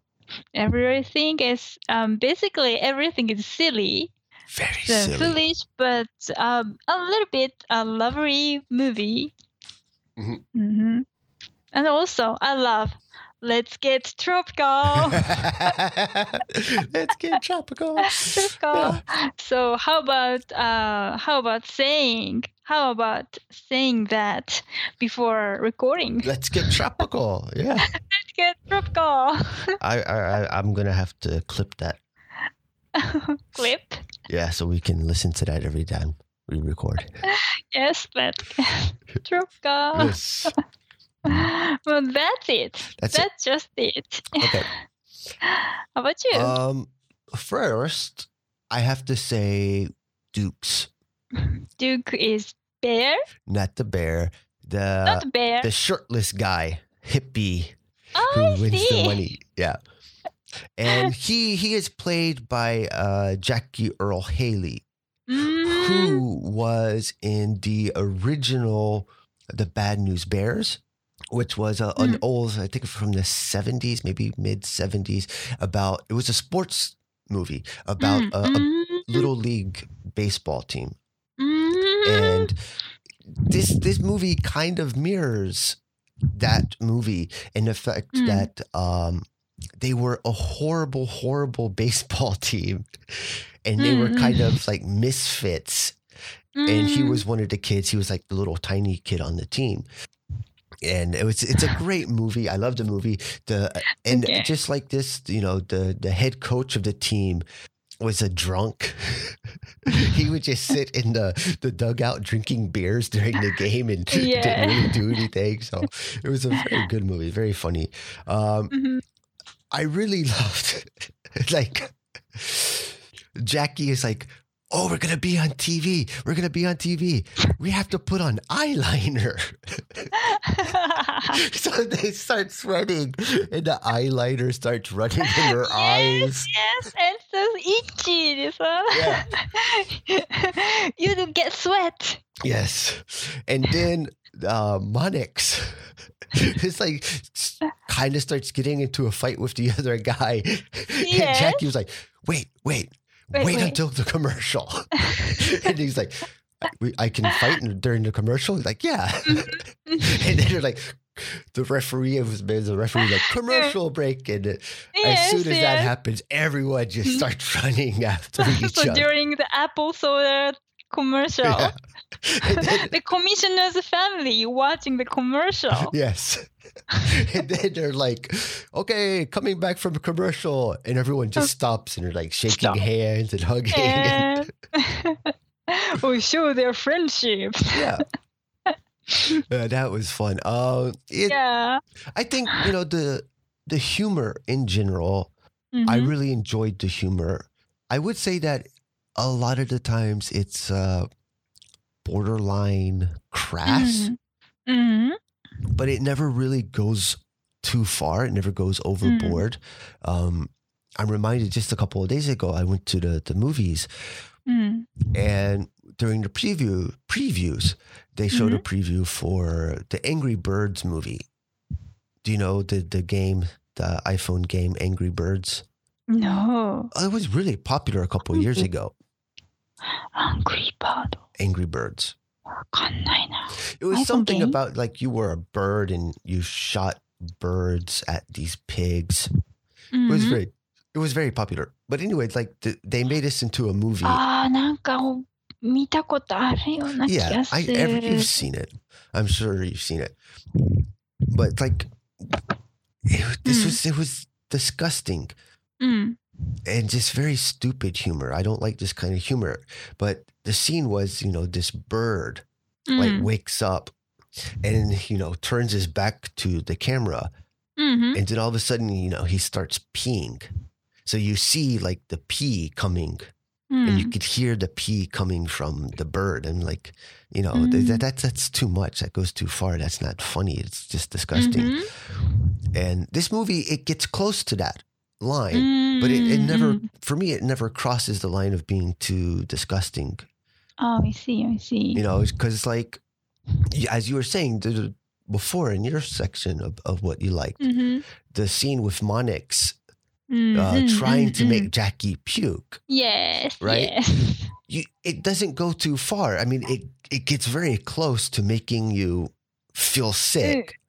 Speaker 1: everything is um, basically everything is silly
Speaker 3: Very
Speaker 1: so
Speaker 3: silly.
Speaker 1: foolish but um, a little bit a lovely movie
Speaker 3: Mhm.
Speaker 1: hmm and also i love let's get tropical
Speaker 3: Let's get tropical.
Speaker 1: Tropical. So how about uh how about saying how about saying that before recording?
Speaker 3: Let's get tropical. Yeah.
Speaker 1: Let's get tropical
Speaker 3: I, I I- I'm gonna have to clip that.
Speaker 1: clip.
Speaker 3: Yeah, so we can listen to that every time we record.
Speaker 1: Yes, let's get.
Speaker 3: Yes.
Speaker 1: Well, that's it.
Speaker 3: That's it.
Speaker 1: That's just it.
Speaker 3: Okay.
Speaker 1: How about you?
Speaker 3: Um, first, I have to say Dukes,
Speaker 1: Duke is bear,
Speaker 3: not the bear. The
Speaker 1: not bear.
Speaker 3: the shirtless guy, hippie,
Speaker 1: oh,
Speaker 3: who
Speaker 1: I
Speaker 3: wins
Speaker 1: see.
Speaker 3: the money. Yeah. And he he is played by uh, Jackie Earle Haley,
Speaker 1: Mm,
Speaker 3: who was in the original The Bad News Bears, which was a, an
Speaker 1: Mm.
Speaker 3: old, I think from the 70s, maybe mid 70s, about it was a sports movie about
Speaker 1: mm,
Speaker 3: a, a
Speaker 1: mm,
Speaker 3: little league baseball team.
Speaker 1: mm,
Speaker 3: And this this movie kind of mirrors that movie in the fact
Speaker 1: Mm.
Speaker 3: that um, they were a horrible, horrible baseball team, and they were
Speaker 1: Mm,
Speaker 3: kind
Speaker 1: mm.
Speaker 3: of like misfits. And he
Speaker 1: mm.
Speaker 3: was one of the kids. He was like the little tiny kid on the team. And it was it's a great movie. I love the movie. The and
Speaker 1: Okay.
Speaker 3: just like this, you know, the the head coach of the team was a drunk. he would just sit in the, the dugout drinking beers during the game and
Speaker 1: Yeah.
Speaker 3: didn't really do anything. So it was a very good movie, very funny. Um,
Speaker 1: Mhm.
Speaker 3: I really loved like Jackie is like, Oh, we're gonna be on TV. We're gonna be on TV. We have to put on eyeliner. so they start sweating and the eyeliner starts running in her eyes.
Speaker 1: Yes, and so itchy. So you don't get sweat.
Speaker 3: Yes. And then uh Monix it's like kind of starts getting into a fight with the other guy. And
Speaker 1: Yes.
Speaker 3: Jackie was like, wait, wait,
Speaker 1: Wait,
Speaker 3: wait,
Speaker 1: wait.
Speaker 3: until the commercial. and he's like, "We- I can fight during the commercial? He's like, yeah.
Speaker 1: Mm-hmm.
Speaker 3: and then they're like, the referee was the referee like commercial break and uh, as soon as that happens everyone just starts running after each
Speaker 1: so
Speaker 3: other
Speaker 1: during the apple soda commercial,
Speaker 3: Yeah. And then-
Speaker 1: the commissioner's family watching the commercial.
Speaker 3: Yes. and then they're like, okay, coming back from a commercial. And everyone just stops and they're like shaking
Speaker 1: Stop.
Speaker 3: hands and hugging.
Speaker 1: and we show their friendship.
Speaker 3: yeah. Uh, that was fun. Uh, it,
Speaker 1: Yeah.
Speaker 3: I think, you know, the the humor in general, I
Speaker 1: Mhm.
Speaker 3: really enjoyed the humor. I would say that a lot of the times it's uh, borderline crass.
Speaker 1: Mhm. Mhm.
Speaker 3: but it never really goes too far. It never goes overboard. Um, I'm reminded just a couple of days ago, I went to the, the movies
Speaker 1: うん。
Speaker 3: And during the preview previews, they showed a preview for the Angry Birds movie. Do you know the the game, the iPhone game Angry Birds?
Speaker 1: No.
Speaker 3: Oh, It was really popular a couple of years ago.
Speaker 1: Angry Bird.
Speaker 3: Angry Birds. It was something about like you were a bird and you shot birds at these pigs.
Speaker 1: Mm-hmm.
Speaker 3: It was very, it was very popular. But anyway, like the, they made this into a movie.
Speaker 1: Ah,
Speaker 3: yeah, I, every, you've seen it. I'm sure you've seen it. But like, it, this
Speaker 1: mm.
Speaker 3: was it was disgusting.
Speaker 1: Mm
Speaker 3: and just very stupid humor. I don't like this kind of humor. But the scene was, you know, this bird
Speaker 1: mm.
Speaker 3: like wakes up and you know turns his back to the camera,
Speaker 1: mm-hmm.
Speaker 3: and then all of a sudden, you know, he starts peeing. So you see like the pee coming.
Speaker 1: Mm.
Speaker 3: And you
Speaker 1: mm.
Speaker 3: could hear the pee coming from the bird, and like, you know,
Speaker 1: mm.
Speaker 3: that, that's too much. That goes too far. That's not funny. It's just disgusting.
Speaker 1: Mm-hmm.
Speaker 3: And this movie, it gets close to that line
Speaker 1: ん
Speaker 3: but it, it
Speaker 1: うん
Speaker 3: never
Speaker 1: うん
Speaker 3: for me it never crosses the line of being too disgusting
Speaker 1: ああ、I see, I see.
Speaker 3: you know because like y- as you were saying the, the- before in your section of, of what you liked
Speaker 1: うん
Speaker 3: the scene with monix
Speaker 1: うん。
Speaker 3: uh,
Speaker 1: うん
Speaker 3: trying to
Speaker 1: うん
Speaker 3: make jackie puke
Speaker 1: Yes,
Speaker 3: Right?
Speaker 1: yes.
Speaker 3: you, it doesn't go too far i mean it, it gets very close to making you feel sick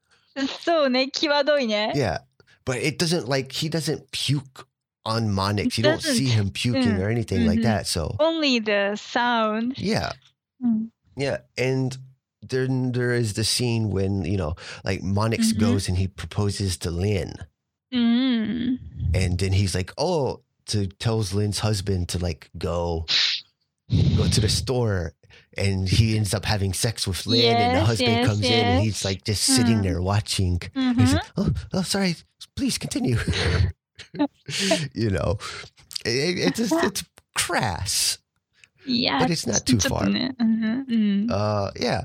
Speaker 1: そうね、際どいね。
Speaker 3: yeah but it doesn't like he doesn't puke on Monix. You don't see him puking or anything mm-hmm.
Speaker 1: like
Speaker 3: that. So
Speaker 1: only the sound.
Speaker 3: Yeah.
Speaker 1: Mm.
Speaker 3: Yeah, and there there is the scene when you know like Monix
Speaker 1: mm-hmm.
Speaker 3: goes and he proposes to Lynn,
Speaker 1: mm.
Speaker 3: and then he's like, oh, to tells Lynn's husband to like go go to the store and he ends up having sex with Lynn yes, and the husband
Speaker 1: yes,
Speaker 3: comes yes. in and he's like just sitting
Speaker 1: mm.
Speaker 3: there watching.
Speaker 1: Mm-hmm.
Speaker 3: He's like, oh, oh, sorry, please continue. you know, it, it's, just, it's crass.
Speaker 1: Yeah.
Speaker 3: But it's not too far.
Speaker 1: Mm-hmm, mm.
Speaker 3: Uh, yeah.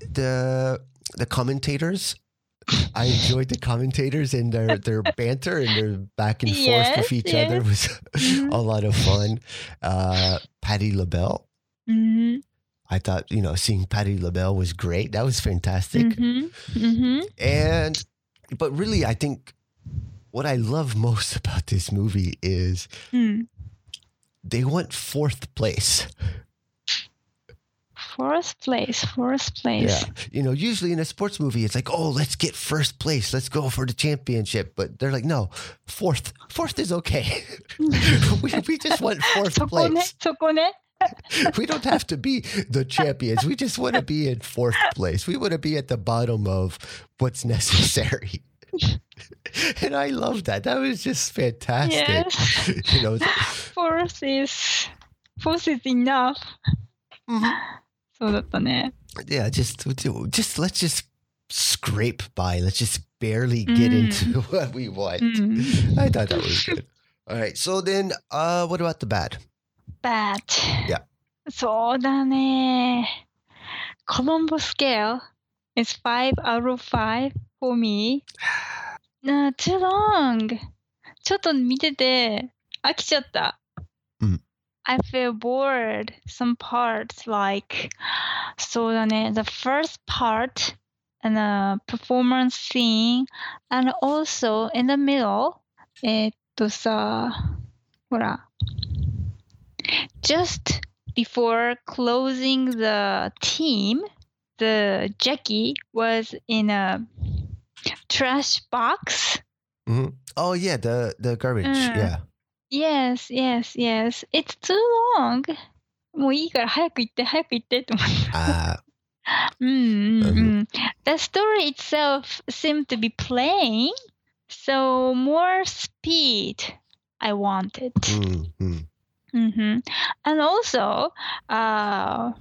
Speaker 3: The the commentators I enjoyed the commentators and their their banter and their back and yes, forth with each yes. other was
Speaker 1: mm-hmm.
Speaker 3: a lot of fun. Uh, Patti LaBelle.
Speaker 1: Mm-hmm.
Speaker 3: I thought, you know, seeing Patti LaBelle was great. That was fantastic.
Speaker 1: Mm-hmm. mm-hmm.
Speaker 3: And, but really, I think what I love most about this movie is
Speaker 1: mm.
Speaker 3: they went fourth place.
Speaker 1: First place, first place.
Speaker 3: Yeah. You know, usually in a sports movie, it's like, oh, let's get first place. Let's go for the championship. But they're like, no, fourth. Fourth is okay. we, we just want fourth place. we don't have to be the champions. We just want to be in fourth place. We want to be at the bottom of what's necessary. and I love that. That was just fantastic.
Speaker 1: Yes.
Speaker 3: you know,
Speaker 1: fourth is fourth is enough.
Speaker 3: Mm-hmm.
Speaker 1: そうだったね。
Speaker 3: yeah, just just let's just scrape by. Let's just barely get
Speaker 1: Mm.
Speaker 3: into what we want.
Speaker 1: うん。
Speaker 3: I thought that was good. All right, so then, uh, what about the bad?
Speaker 1: But.
Speaker 3: Yeah.
Speaker 1: そうだね。Colombo scale is 5 out of 5 for me. No, too long. ちょっと見てて飽きちゃった。 I feel bored. Some parts like so then the first part and the performance scene, and also in the middle, it was uh, uh, just before closing the team, the Jackie was in a trash box. Mm-hmm.
Speaker 3: Oh yeah, the the garbage.
Speaker 1: Mm.
Speaker 3: Yeah.
Speaker 1: Yes, yes, yes. It's too long. もういいから早く行って、早く行ってって思った。
Speaker 3: Uh,
Speaker 1: うんうんう
Speaker 3: うん
Speaker 1: ん。The story itself seemed to be plain, so more speed I wanted.
Speaker 3: mm, mm.
Speaker 1: hmm And also, uh,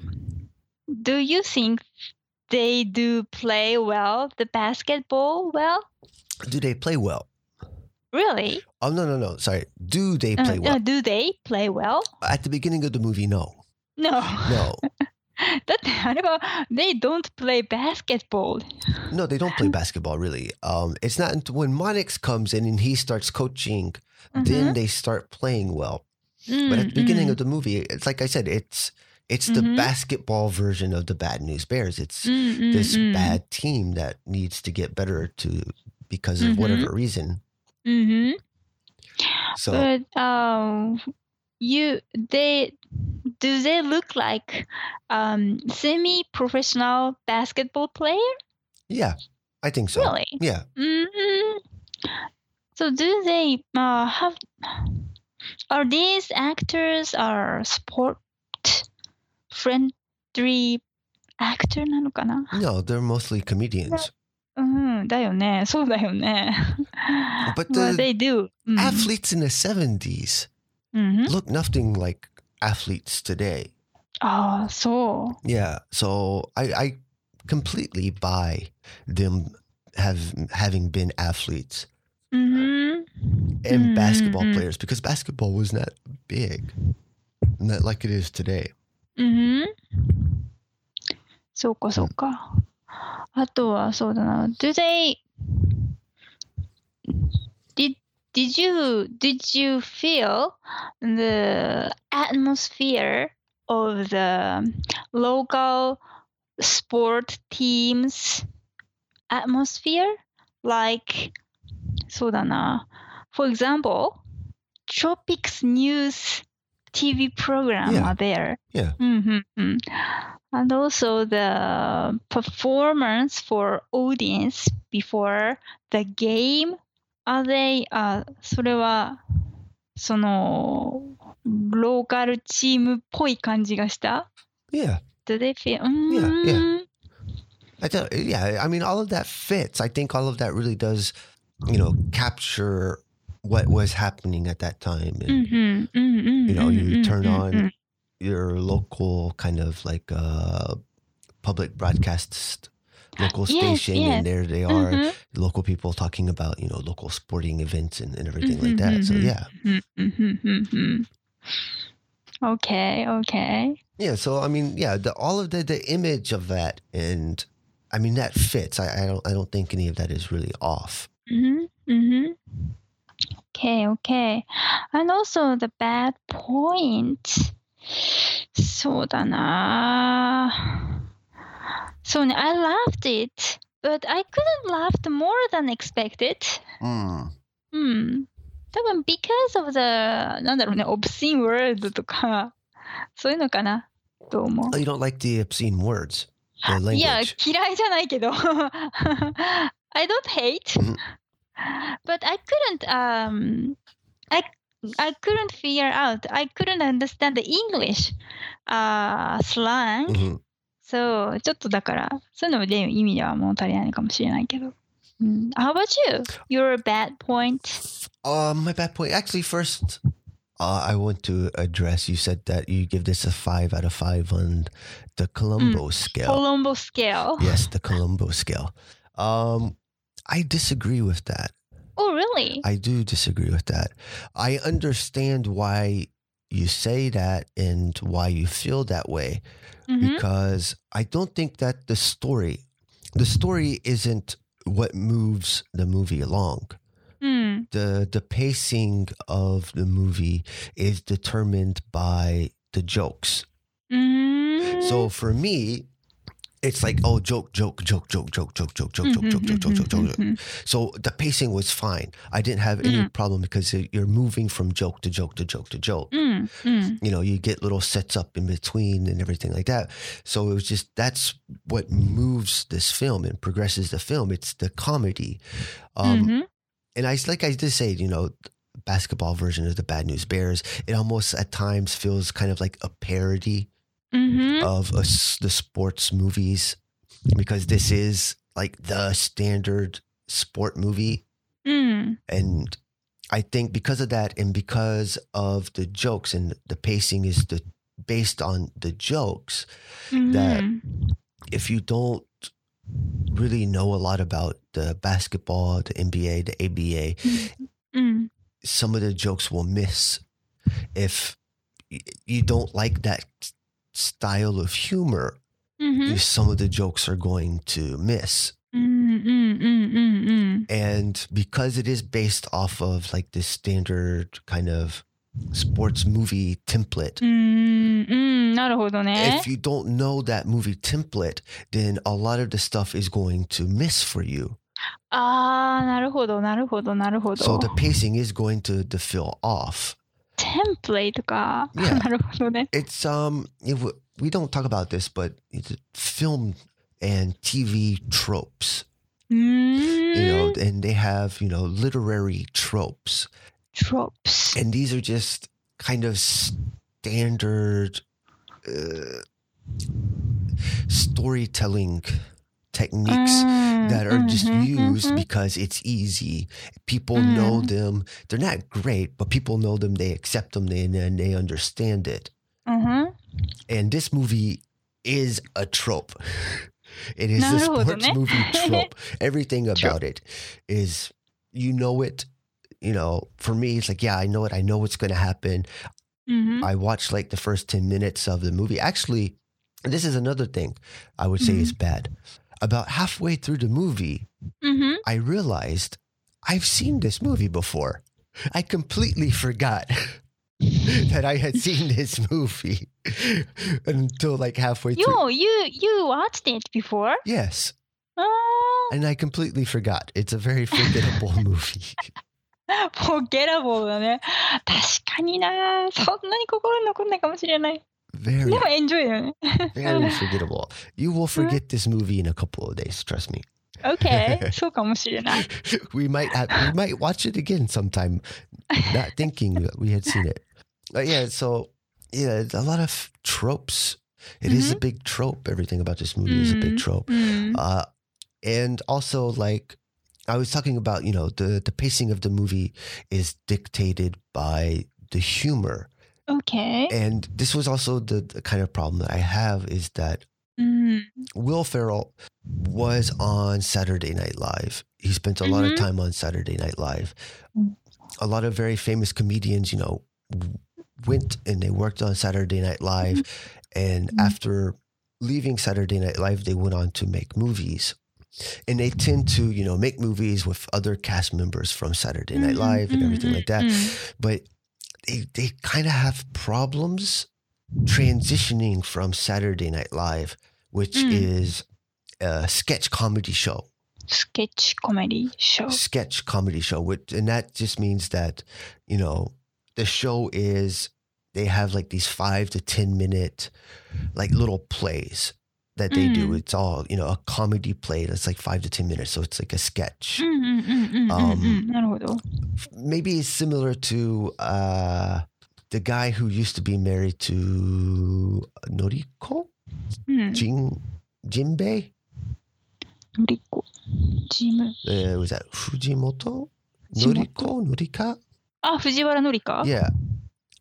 Speaker 1: do you think they do play well the basketball well?
Speaker 3: Do they play well?
Speaker 1: Really?
Speaker 3: Oh no no no. Sorry. Do they
Speaker 1: Uh,
Speaker 3: play
Speaker 1: uh,
Speaker 3: well?
Speaker 1: do they play well?
Speaker 3: At the beginning of the movie, no,
Speaker 1: No.
Speaker 3: no,
Speaker 1: だってあれは they don't play basketball.
Speaker 3: no. They don't play basketball really. Um, it's not until when Monix comes in and he starts coaching, then
Speaker 1: Mhm.
Speaker 3: they start playing well. But at the beginning of the movie, it's like I said, it's it's the
Speaker 1: Mhm.
Speaker 3: basketball version of the Bad News Bears. It's this bad team that needs to get better to because of
Speaker 1: Mhm.
Speaker 3: whatever reason.
Speaker 1: Mm-hmm.
Speaker 3: So
Speaker 1: But um, you they do they look like um semi-professional basketball player?
Speaker 3: yeah, I think so.
Speaker 1: Really?
Speaker 3: Yeah.
Speaker 1: hmm So do they uh, have? Are these actors are sport friendly actor なのかな
Speaker 3: No, they're mostly comedians.
Speaker 1: うん、だよね。そうだよね。
Speaker 3: But
Speaker 1: Well,
Speaker 3: the
Speaker 1: they do. うん
Speaker 3: Athletes in the 70s
Speaker 1: うん
Speaker 3: look nothing like athletes today.
Speaker 1: ああ、そう。
Speaker 3: Yeah. So I, I completely buy them have having been athletes
Speaker 1: うん。
Speaker 3: and
Speaker 1: Mm,
Speaker 3: basketball
Speaker 1: mm.
Speaker 3: players because basketball was not big. Not like it is today.
Speaker 1: うん。そうか、そうか。 あとは、そうだな。Do they did did you did you feel the atmosphere of the local sport teams atmosphere like そうだな for example tropics news TV program
Speaker 3: Yeah.
Speaker 1: are there
Speaker 3: Yeah.
Speaker 1: Mm-hmm. and also the performance for audience before the game are they uh, あそれはそのローカルチームっぽい感じがした
Speaker 3: Yeah.
Speaker 1: Do they feel? Mm.
Speaker 3: Yeah, yeah. I tell, yeah, I mean, all of that fits. I think all of that really does, you know, capture what was happening at that time. And,
Speaker 1: mm-hmm, mm-hmm,
Speaker 3: you know, you
Speaker 1: mm-hmm,
Speaker 3: turn on mm-hmm your local kind of like uh, public broadcast local station
Speaker 1: yes,
Speaker 3: and there they
Speaker 1: mm-hmm.
Speaker 3: are
Speaker 1: mm-hmm.
Speaker 3: local people talking about you know local sporting events and, and everything
Speaker 1: mm-hmm,
Speaker 3: like that. So
Speaker 1: mm-hmm.
Speaker 3: yeah.
Speaker 1: Mm-hmm, mm-hmm, okay okay.
Speaker 3: Yeah so i mean yeah the all of the the image of that and i mean that fits. I, I don't i don't think any of that is really off.
Speaker 1: Mm-hmm, mm-hmm. okay okay. And also the bad point そうだな。そうね、I loved it, but I couldn't laugh more than expected.
Speaker 3: Mm.
Speaker 1: うん。多分 because of the, なんだろうね、obscene word とか、そういうのかなと思う
Speaker 3: Oh,。you don't like the obscene words, the
Speaker 1: いや
Speaker 3: language.
Speaker 1: 嫌いじゃないけど I don't hate
Speaker 3: Mhm.
Speaker 1: but I couldn't um I I couldn't figure out I couldn't understand the English uh, slang、
Speaker 3: Mhm.
Speaker 1: そうちょっとだからそういうので意味では物足りないかもしれないけど、うん、How about you? Your bad point?
Speaker 3: Um, my bad point. Actually, first, uh, I want to address. You said that you give this a five out of five on the Colombo scale.
Speaker 1: Colombo scale
Speaker 3: Yes, the Colombo scale. Um, I disagree with that.
Speaker 1: Oh, really?
Speaker 3: I do disagree with that. I understand why you say that and why you feel that way
Speaker 1: mm-hmm.
Speaker 3: because I don't think that the story the story isn't what moves the movie along.
Speaker 1: Mm.
Speaker 3: The the pacing of the movie is determined by the jokes.
Speaker 1: Mm.
Speaker 3: So mm-hmm. for me, it's like oh joke joke joke joke joke joke joke joke joke joke joke joke joke joke. So the pacing was fine. I didn't have any problem because you're moving from joke to joke to joke to joke. You know, you get little sets up in between and everything like that. So it was just that's what moves this film and progresses the film. It's the comedy, and I like I did say you know basketball version of the Bad News Bears. It almost at times feels kind of like a parody
Speaker 1: mm-hmm.
Speaker 3: of a, the sports movies because this is like the standard sport movie.
Speaker 1: Mm.
Speaker 3: And I think because of that and because of the jokes and the pacing is the based on the jokes
Speaker 1: mm-hmm.
Speaker 3: that if you don't really know a lot about the basketball, the NBA, the ABA,
Speaker 1: mm-hmm. Mm.
Speaker 3: some of the jokes will miss if you don't like that style of humor.
Speaker 1: うん。
Speaker 3: Some of the jokes are going to miss,
Speaker 1: うん。うん。うん。うん。
Speaker 3: and because it is based off of like this standard kind of sports movie template.
Speaker 1: うーん、うん、なるほどね
Speaker 3: If。you don't know that movie template, then a lot of the stuff is going to miss for you.
Speaker 1: あー、なるほど、なるほど、なるほ
Speaker 3: So
Speaker 1: ど
Speaker 3: the。pacing is going to, to feel off.
Speaker 1: テンプレイとか。
Speaker 3: Yeah.
Speaker 1: なるほどね。
Speaker 3: It's um if we- we don't talk about this, but it's film and TV tropes.
Speaker 1: うー
Speaker 3: You
Speaker 1: ん。
Speaker 3: know, and they have, you know, literary tropes.
Speaker 1: tropes.
Speaker 3: And these are just kind of standard uh, storytelling techniques mm, that are
Speaker 1: mm-hmm, just
Speaker 3: used mm-hmm. because it's easy. People
Speaker 1: mm.
Speaker 3: know them. They're not great, but people know them. They accept them. They, and they understand it.
Speaker 1: Mm-hmm.
Speaker 3: And this movie is a trope. It is
Speaker 1: no, a
Speaker 3: sports movie trope. Everything about it is you know it. You know, for me, it's like, yeah, I know it. I know what's going to happen.
Speaker 1: Mm-hmm.
Speaker 3: I watched like the first 10 minutes of the movie. Actually, this is another thing I would say mm-hmm. is bad About halfway through the movie,
Speaker 1: うんふん
Speaker 3: I realized I've seen this movie before. I completely forgot that I had seen this movie until like halfway through.
Speaker 1: You, you, you watched it before?
Speaker 3: Yes.
Speaker 1: あ
Speaker 3: And I completely forgot. It's a very forgettable movie.
Speaker 1: ー、ポゲラボーだね。確かにな。そんなに心に残んないかもしれない。
Speaker 3: Very,
Speaker 1: でもエンジョイだよね。
Speaker 3: very forgettable. You will forget this movie in a couple of days, trust me.
Speaker 1: OK。そうかもしれない。
Speaker 3: We might have, we might watch it again sometime, not thinking that we had seen it. But yeah, so yeah, it's a lot of tropes. It is a big trope. Everything about this movie is a big
Speaker 1: Mhm.
Speaker 3: trope.
Speaker 1: うん。
Speaker 3: Uh, and also like I was talking about, you know, the the pacing of the movie is dictated by the humor.
Speaker 1: Okay.
Speaker 3: And this was also the, the kind of problem that I have is that
Speaker 1: mm.
Speaker 3: Will Ferrell was on Saturday Night Live. He spent a mm-hmm. lot of
Speaker 1: mm-hmm.
Speaker 3: time on Saturday Night Live.
Speaker 1: Mm.
Speaker 3: A lot of very famous comedians, you know, went and they worked on Saturday Night Live. Mm-hmm. And
Speaker 1: mm-hmm.
Speaker 3: after leaving Saturday Night Live, they went on to make movies. And they tend to, you know, make movies with other cast members from Saturday Night
Speaker 1: mm-hmm.
Speaker 3: Live and everything like that.
Speaker 1: Mm.
Speaker 3: But they, they kind of have problems transitioning from Saturday Night Live, which
Speaker 1: mm.
Speaker 3: is a sketch comedy show.
Speaker 1: Sketch comedy show.
Speaker 3: Sketch comedy show, which and that just means that, you know, the show is they have like these five to ten minute like little plays that they
Speaker 1: mm. do.
Speaker 3: It's all you know a comedy play that's like five to ten minutes, so it's like a sketch.
Speaker 1: Mm, mm, mm, mm, mm um,
Speaker 3: maybe it's similar to uh, the guy who used to be married to uh,
Speaker 1: Noriko hmm.
Speaker 3: Jin Jinbei.
Speaker 1: Noriko Jim.
Speaker 3: Uh, was that Fujimoto? Noriko Norika.
Speaker 1: Ah, Fujiwara Norika.
Speaker 3: Yeah,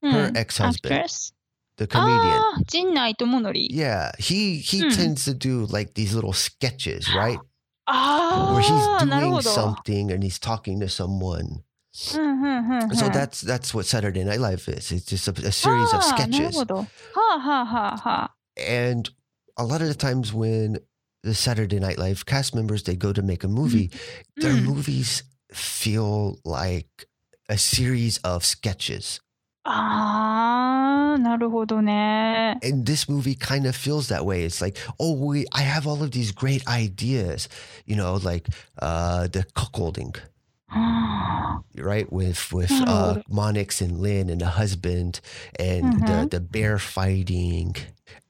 Speaker 3: her hmm. ex-husband.
Speaker 1: Actress?
Speaker 3: the comedian.
Speaker 1: Ah, Jin Tomonori.
Speaker 3: Yeah, he he
Speaker 1: mm.
Speaker 3: tends to do like these little sketches, right?
Speaker 1: Ah,
Speaker 3: where he's doing something and he's talking to someone.
Speaker 1: Hmm, hmm, hmm,
Speaker 3: so that's that's what Saturday Night Live is. It's just a, a series of
Speaker 1: ah,
Speaker 3: sketches.
Speaker 1: Ha, ha, ha, ha.
Speaker 3: And a lot of the times when the Saturday Night Live cast members they go to make a movie, mm-hmm. their
Speaker 1: mm.
Speaker 3: movies feel like a series of sketches.
Speaker 1: ああ、なるほどね。
Speaker 3: And this movie kind of feels that way. It's like, oh, we I have all of these great ideas, you know, like uh the cuckolding,
Speaker 1: はあ
Speaker 3: right? With with
Speaker 1: Oh.
Speaker 3: uh Monix and Lynn and the husband and the
Speaker 1: Mhm.
Speaker 3: the bear fighting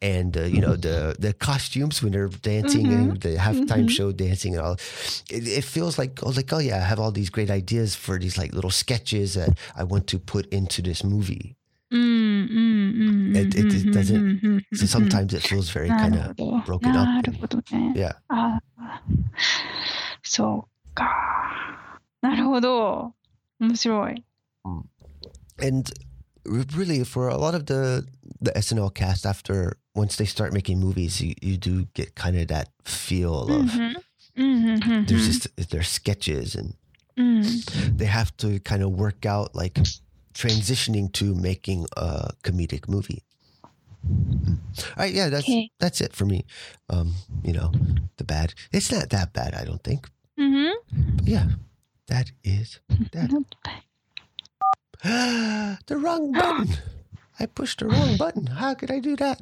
Speaker 3: and uh, you know the the costumes when they're dancing and the halftime
Speaker 1: Mhm.
Speaker 3: show dancing and all it, it feels like oh like oh yeah i have all these great ideas for these like little sketches that i want to put into this movie
Speaker 1: うんうんうんうん。
Speaker 3: It- it- it doesn't-
Speaker 1: うんうんうん
Speaker 3: so sometimes it feels very
Speaker 1: な
Speaker 3: kind
Speaker 1: る
Speaker 3: of
Speaker 1: ほど
Speaker 3: broken up
Speaker 1: なるほどね。
Speaker 3: yeah
Speaker 1: ああ、そうか。 なるほど。面白い。
Speaker 3: and really for a lot of the the snl cast after once they start making movies you, you do get kind of that feel
Speaker 1: うん
Speaker 3: of
Speaker 1: うんうんうんうん。
Speaker 3: there's just there's sketches and
Speaker 1: うん。
Speaker 3: they have to kind of work out like transitioning to making a comedic movie. Mm. All right, yeah, that's
Speaker 1: Okay.
Speaker 3: that's it for me. Um, you know, the bad. It's not that bad, I don't think.
Speaker 1: うん。
Speaker 3: But yeah, that is that. the wrong button. I pushed the wrong button. How could I do that?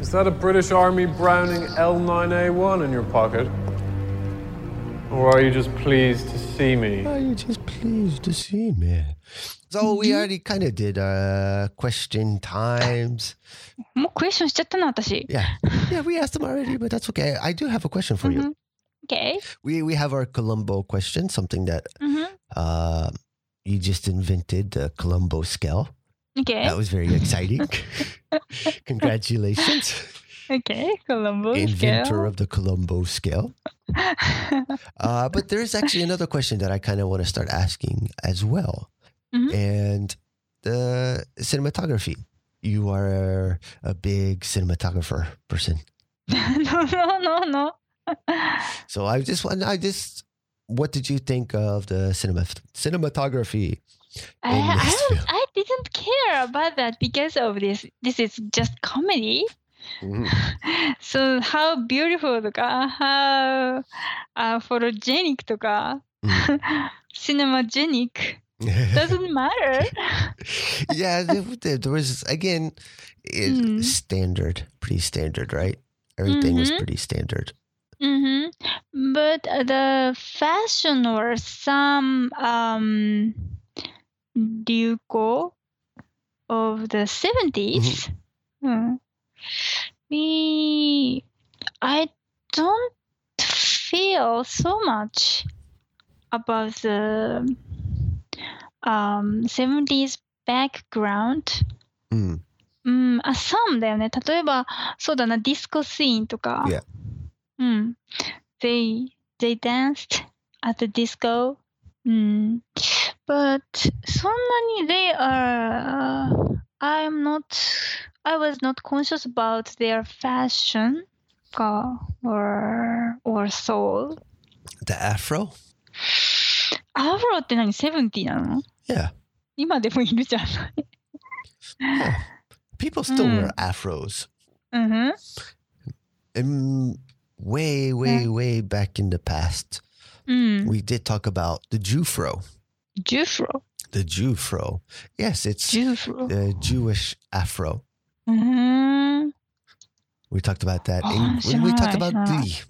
Speaker 6: Is that a British Army Browning L9A1 in your pocket? Or are you just pleased to see me?
Speaker 3: Are you just pleased to see me? So we already kind of did uh question times.
Speaker 1: もうクエスチョンしちゃったな、私。
Speaker 3: Yeah, yeah, we asked them already, but that's okay. I do have a question for you.
Speaker 1: Okay.
Speaker 3: We we have our Colombo question, something that
Speaker 1: mm-hmm.
Speaker 3: uh, you just invented the Colombo scale.
Speaker 1: Okay.
Speaker 3: That was very exciting. Congratulations.
Speaker 1: Okay, Colombo
Speaker 3: Inventor
Speaker 1: scale.
Speaker 3: of the Colombo scale. uh, but there is actually another question that I kind of want to start asking as well.
Speaker 1: Mm-hmm.
Speaker 3: And the cinematography. You are a big cinematographer person.
Speaker 1: no, no, no, no.
Speaker 3: So I just want, I just, what did you think of the cinema, cinematography?
Speaker 1: I,
Speaker 3: in
Speaker 1: I,
Speaker 3: this
Speaker 1: don't,
Speaker 3: film?
Speaker 1: I didn't care about that because of this. This is just comedy.
Speaker 3: Mhm.
Speaker 1: So how beautiful とか、how uh, photogenic とか、cinemagenic doesn't matter.
Speaker 3: yeah, there, there- there was again it,
Speaker 1: Mm.
Speaker 3: standard, pretty standard, right? Everything was
Speaker 1: Mhm.
Speaker 3: pretty standard.
Speaker 1: hmm But uh, the fashion or some um, 流行 of the 70s, hmm, we, I don't feel so much about the um, 70s background.
Speaker 3: Mm.
Speaker 1: うん、あ、some だよね。例えば、そうだな、ディスコシーンとか。
Speaker 3: Yeah.
Speaker 1: うん。They, they danced at the disco. うん。But, そんなに they are, I'm not, I was not conscious about their fashion か、or, or soul.
Speaker 3: The afro,
Speaker 1: アフロって何 ?70 なの
Speaker 3: yeah,
Speaker 1: 今でもいるじゃん。
Speaker 3: people still
Speaker 1: Mm.
Speaker 3: wear afros.
Speaker 1: うん
Speaker 3: way, way, yeah. way back in the past,
Speaker 1: mm.
Speaker 3: we did talk about the
Speaker 1: Jufro. Jufro.
Speaker 3: The Jufro. Yes, it's
Speaker 1: Jufro.
Speaker 3: the Jewish Afro.
Speaker 1: Mm-hmm.
Speaker 3: We talked about that.
Speaker 1: Oh,
Speaker 3: in, we talked about
Speaker 1: the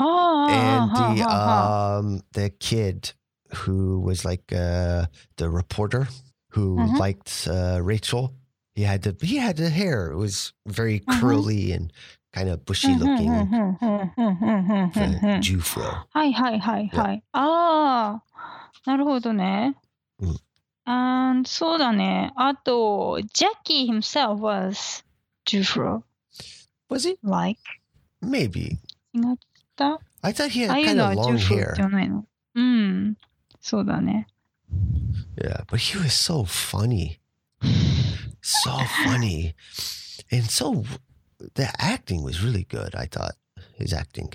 Speaker 1: Oh,
Speaker 3: and the
Speaker 1: oh,
Speaker 3: um the kid who was like uh, the reporter who
Speaker 1: mm-hmm.
Speaker 3: liked uh, Rachel. He had the he had the hair. It was very
Speaker 1: mm-hmm.
Speaker 3: curly mm-hmm. and kind of bushy
Speaker 1: うんうん
Speaker 3: looking.
Speaker 1: うんうんうんうんうんうん
Speaker 3: The
Speaker 1: うん
Speaker 3: Jufro.
Speaker 1: はいはいはいはい。ああ、なるほどね。
Speaker 3: うん
Speaker 1: And そうだね。あと、ジャッキー himself was Jufro,
Speaker 3: Was he?
Speaker 1: like.
Speaker 3: Maybe.
Speaker 1: 違った。
Speaker 3: I thought he
Speaker 1: ああ
Speaker 3: had
Speaker 1: いう
Speaker 3: kind
Speaker 1: のは
Speaker 3: of
Speaker 1: ジュ
Speaker 3: long
Speaker 1: フロ
Speaker 3: hair.
Speaker 1: じゃないの。うん。そうだね。
Speaker 3: Yeah, but he was so funny. So funny. And so the acting was really good. I thought his acting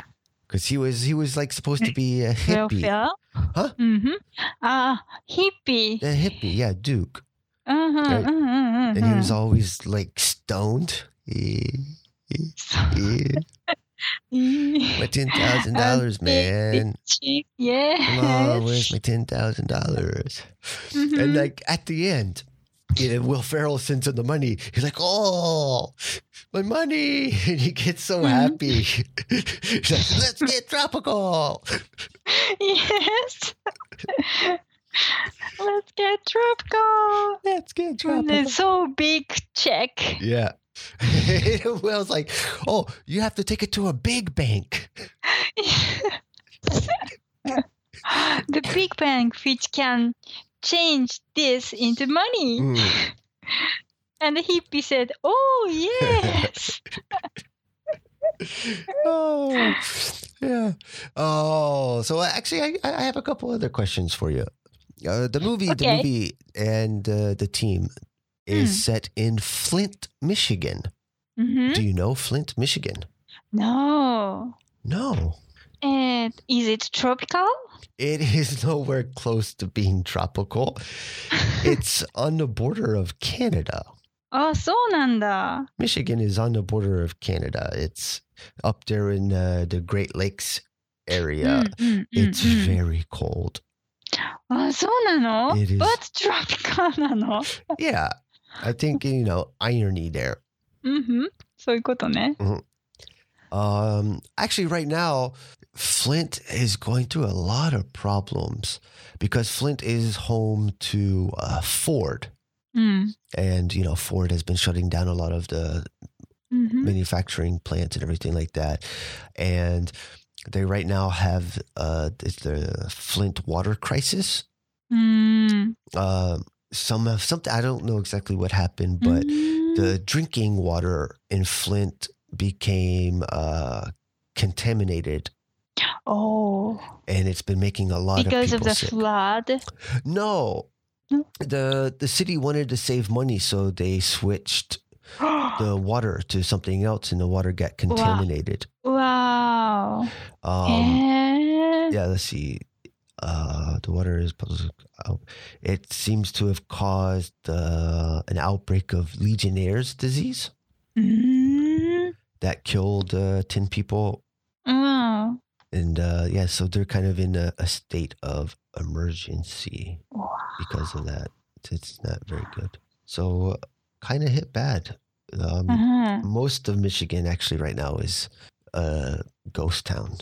Speaker 3: because he was he was like supposed to be a hippie,
Speaker 1: huh? Mm-hmm. Uh, hippie.
Speaker 3: The hippie, yeah, Duke.
Speaker 1: Uh-huh, right? uh-huh.
Speaker 3: And he was always like stoned. My ten thousand dollars, man.
Speaker 1: Yeah,
Speaker 3: come on, where's my ten thousand dollars? Mm-hmm. And like at the end, know, Will Ferrell sends him the money. He's like, "Oh, my money!" And he gets so mm-hmm. happy. He's like, "Let's get tropical."
Speaker 1: Yes. Let's get tropical.
Speaker 3: Let's get
Speaker 1: And
Speaker 3: tropical.
Speaker 1: it's so big check.
Speaker 3: Yeah. Will's like, "Oh, you have to take it to a big bank."
Speaker 1: the big bank which can change this into money.
Speaker 3: Mm.
Speaker 1: And the hippie said, Oh, yes.
Speaker 3: oh, yeah. Oh, so actually, I, I have a couple other questions for you. Uh, the movie, the movie, and uh, the team is
Speaker 1: Hmm.
Speaker 3: set in Flint, Michigan.
Speaker 1: Mhm.
Speaker 3: Do you know Flint, Michigan?
Speaker 1: No.
Speaker 3: No,
Speaker 1: And is it tropical?
Speaker 3: it is nowhere close to being tropical. it's on the border of Canada.
Speaker 1: あ、そうなんだ。
Speaker 3: Michigan is on the border of Canada. It's up there in uh, the Great Lakes area.
Speaker 1: うんうんうんうん
Speaker 3: It's very cold.
Speaker 1: あ、そうなの
Speaker 3: It is.
Speaker 1: But tropical なの
Speaker 3: Yeah, I think you know irony there.
Speaker 1: うんふん。そういうことね。
Speaker 3: Um, actually, right now, Flint is going through a lot of problems because Flint is home to uh, Ford.
Speaker 1: Mm.
Speaker 3: And, you know, Ford has been shutting down a lot of the
Speaker 1: mm-hmm.
Speaker 3: manufacturing plants and everything like that. And they right now have uh, the Flint water crisis.
Speaker 1: Mm.
Speaker 3: Uh, some something I don't know exactly what happened, but
Speaker 1: mm.
Speaker 3: the drinking water in Flint became uh, contaminated
Speaker 1: Oh.
Speaker 3: And it's been making a lot
Speaker 1: because
Speaker 3: of people of
Speaker 1: the
Speaker 3: sick.
Speaker 1: flood.
Speaker 3: No. The the city wanted to save money, so they switched the water to something else, and the water got contaminated.
Speaker 1: Wow! wow.
Speaker 3: Um,
Speaker 1: and...
Speaker 3: Yeah, let's see. Uh, the water is. It seems to have caused uh, an outbreak of Legionnaire's disease
Speaker 1: mm-hmm.
Speaker 3: that killed uh, ten people.
Speaker 1: Mm
Speaker 3: and uh, yeah, so they're kind of in a, a state of emergency
Speaker 1: wow.
Speaker 3: because of that. It's, not very good. So kind of hit bad. Um,
Speaker 1: uh-huh.
Speaker 3: Most of Michigan actually right now is a uh, ghost town.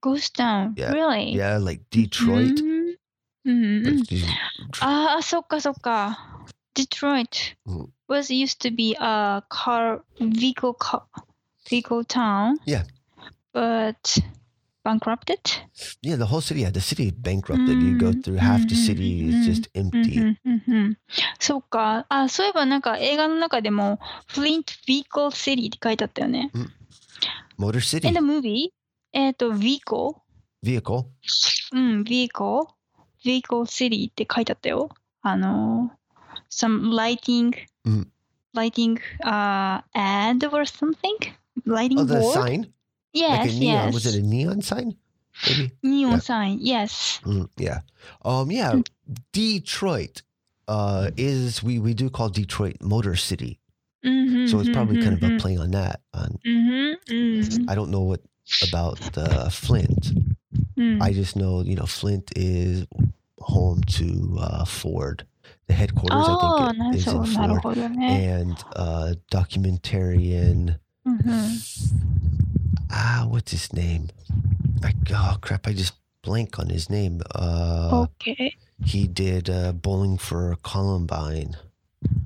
Speaker 1: Ghost town,
Speaker 3: yeah.
Speaker 1: really?
Speaker 3: Yeah, like Detroit.
Speaker 1: Mm-hmm. Mm-hmm. Detroit. Ah, ah, soka soka. Detroit
Speaker 3: mm.
Speaker 1: was used to be a car vehicle car, vehicle town.
Speaker 3: Yeah,
Speaker 1: but bankrupted.
Speaker 3: yeah, the whole city. Yeah, the city is bankrupted. You go
Speaker 1: Mm,
Speaker 3: through half the
Speaker 1: mm,
Speaker 3: city
Speaker 1: mm,
Speaker 3: is just
Speaker 1: うん
Speaker 3: empty.
Speaker 1: うんうんうん。そっか。あ、そういえばなんか映画の中でも Flint Vehicle City って書いてあったよね。
Speaker 3: Motor City
Speaker 1: In the movie? えっと、vehicle?
Speaker 3: vehicle.
Speaker 1: うん、vehicle? vehicle city って書いてあったよ。あの、some lighting,
Speaker 3: うん。
Speaker 1: lighting, uh, ad or something? Lighting
Speaker 3: Oh, the
Speaker 1: board?
Speaker 3: sign,
Speaker 1: Yes.
Speaker 3: Like neon,
Speaker 1: yes.
Speaker 3: Was it a neon sign? Maybe?
Speaker 1: Neon
Speaker 3: yeah.
Speaker 1: sign. Yes.
Speaker 3: Mm, yeah. Um. Yeah. Mm. Detroit. Uh. Is we we do call Detroit Motor City.
Speaker 1: Mm-hmm,
Speaker 3: so it's probably mm-hmm, kind of a mm-hmm, play on that. On
Speaker 1: mm-hmm, mm-hmm mm.
Speaker 3: I don't know what about uh, Flint.
Speaker 1: Mm.
Speaker 3: I just know you know Flint is home to uh, Ford. The headquarters
Speaker 1: oh, I
Speaker 3: think
Speaker 1: oh,
Speaker 3: it, is in
Speaker 1: oh,
Speaker 3: Ford, and uh, documentarian.
Speaker 1: Mm-hmm
Speaker 3: ah, what's his name? Oh crap! I just blank on his name. Uh,
Speaker 1: okay.
Speaker 3: He did uh, bowling for Columbine.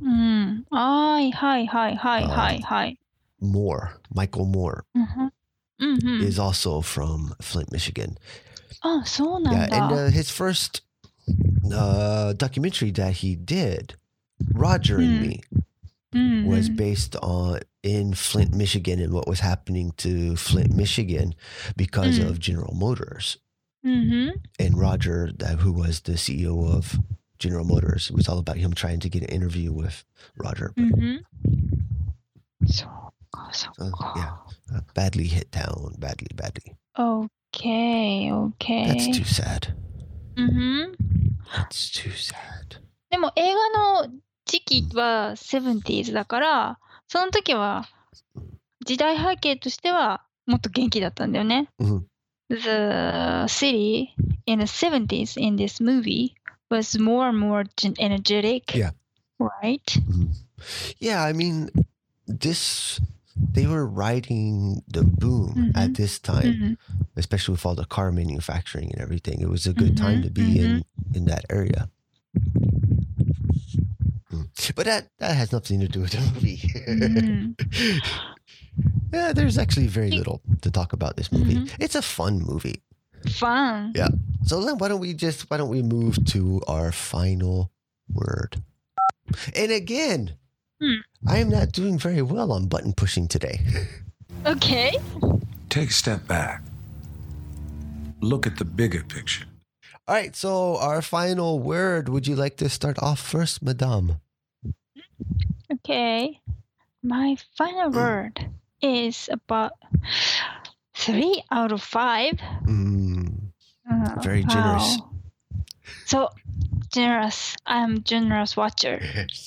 Speaker 1: Mm. Hi, hi, hi, hi, uh, hi, hi.
Speaker 3: Moore, Michael Moore,
Speaker 1: mm-hmm. Mm-hmm.
Speaker 3: is also from Flint, Michigan.
Speaker 1: Oh, so
Speaker 3: yeah, and uh, his first uh, documentary that he did, Roger mm. and
Speaker 1: hmm.
Speaker 3: Me,
Speaker 1: mm-hmm.
Speaker 3: was based on in Flint, Michigan, and what was happening to Flint, Michigan because
Speaker 1: Mm.
Speaker 3: of General Motors.
Speaker 1: うんうん。
Speaker 3: And Roger, that, who was the CEO of General Motors, it was all about him trying to get an interview with Roger.
Speaker 1: う
Speaker 3: But,
Speaker 1: んうん。そうか、そう
Speaker 3: uh,
Speaker 1: か。
Speaker 3: yeah, uh, badly hit down, badly, badly.
Speaker 1: OK、OK。
Speaker 3: That's too sad.
Speaker 1: うんうん。
Speaker 3: That's too sad.
Speaker 1: でも映画の時期は 70s だから、 その時は時代背景としてはもっと元気だったんだよね。
Speaker 3: Mhm.
Speaker 1: The city in the 70s in this movie was more and more gen- energetic.
Speaker 3: Yeah.
Speaker 1: Right?
Speaker 3: Yeah, I mean, this they were riding the boom
Speaker 1: Mhm.
Speaker 3: at this
Speaker 1: う
Speaker 3: time,
Speaker 1: ん
Speaker 3: especially with all the car manufacturing and everything. It was a good time to be in in that area. Mm. But that that has nothing to do with the movie.
Speaker 1: うん。
Speaker 3: yeah, there's actually very little to talk about this movie.
Speaker 1: Mhm.
Speaker 3: It's a fun movie.
Speaker 1: Fun.
Speaker 3: Yeah. So then why don't we just why don't we move to our final word? And again,
Speaker 1: Hmm.
Speaker 3: I am not doing very well on button pushing today.
Speaker 1: Okay.
Speaker 7: Take a step back. Look at the bigger picture.
Speaker 3: All right, so our final word. Would you like to start off first, Madame?
Speaker 1: Okay. My final word is about three out of five.
Speaker 3: Mm,
Speaker 1: Uh,
Speaker 3: Very generous.
Speaker 1: wow. So generous. I'm generous watcher.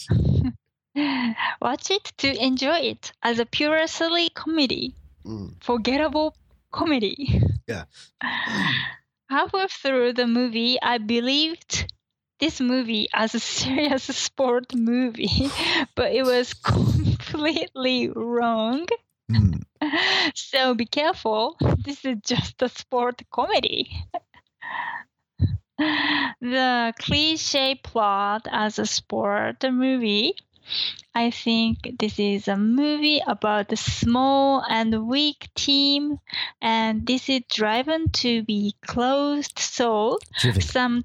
Speaker 1: Watch it to enjoy it as a pure silly comedy.
Speaker 3: Mm.
Speaker 1: Forgettable comedy.
Speaker 3: Yeah.
Speaker 1: halfway through the movie, I believed this movie as a serious sport movie, but it was completely wrong.
Speaker 3: Mm.
Speaker 1: So be careful. This is just a sport comedy. the cliche plot as a sport movie. I think this is a movie about a small and weak team, and this is driven to be closed. So
Speaker 3: Driven.
Speaker 1: some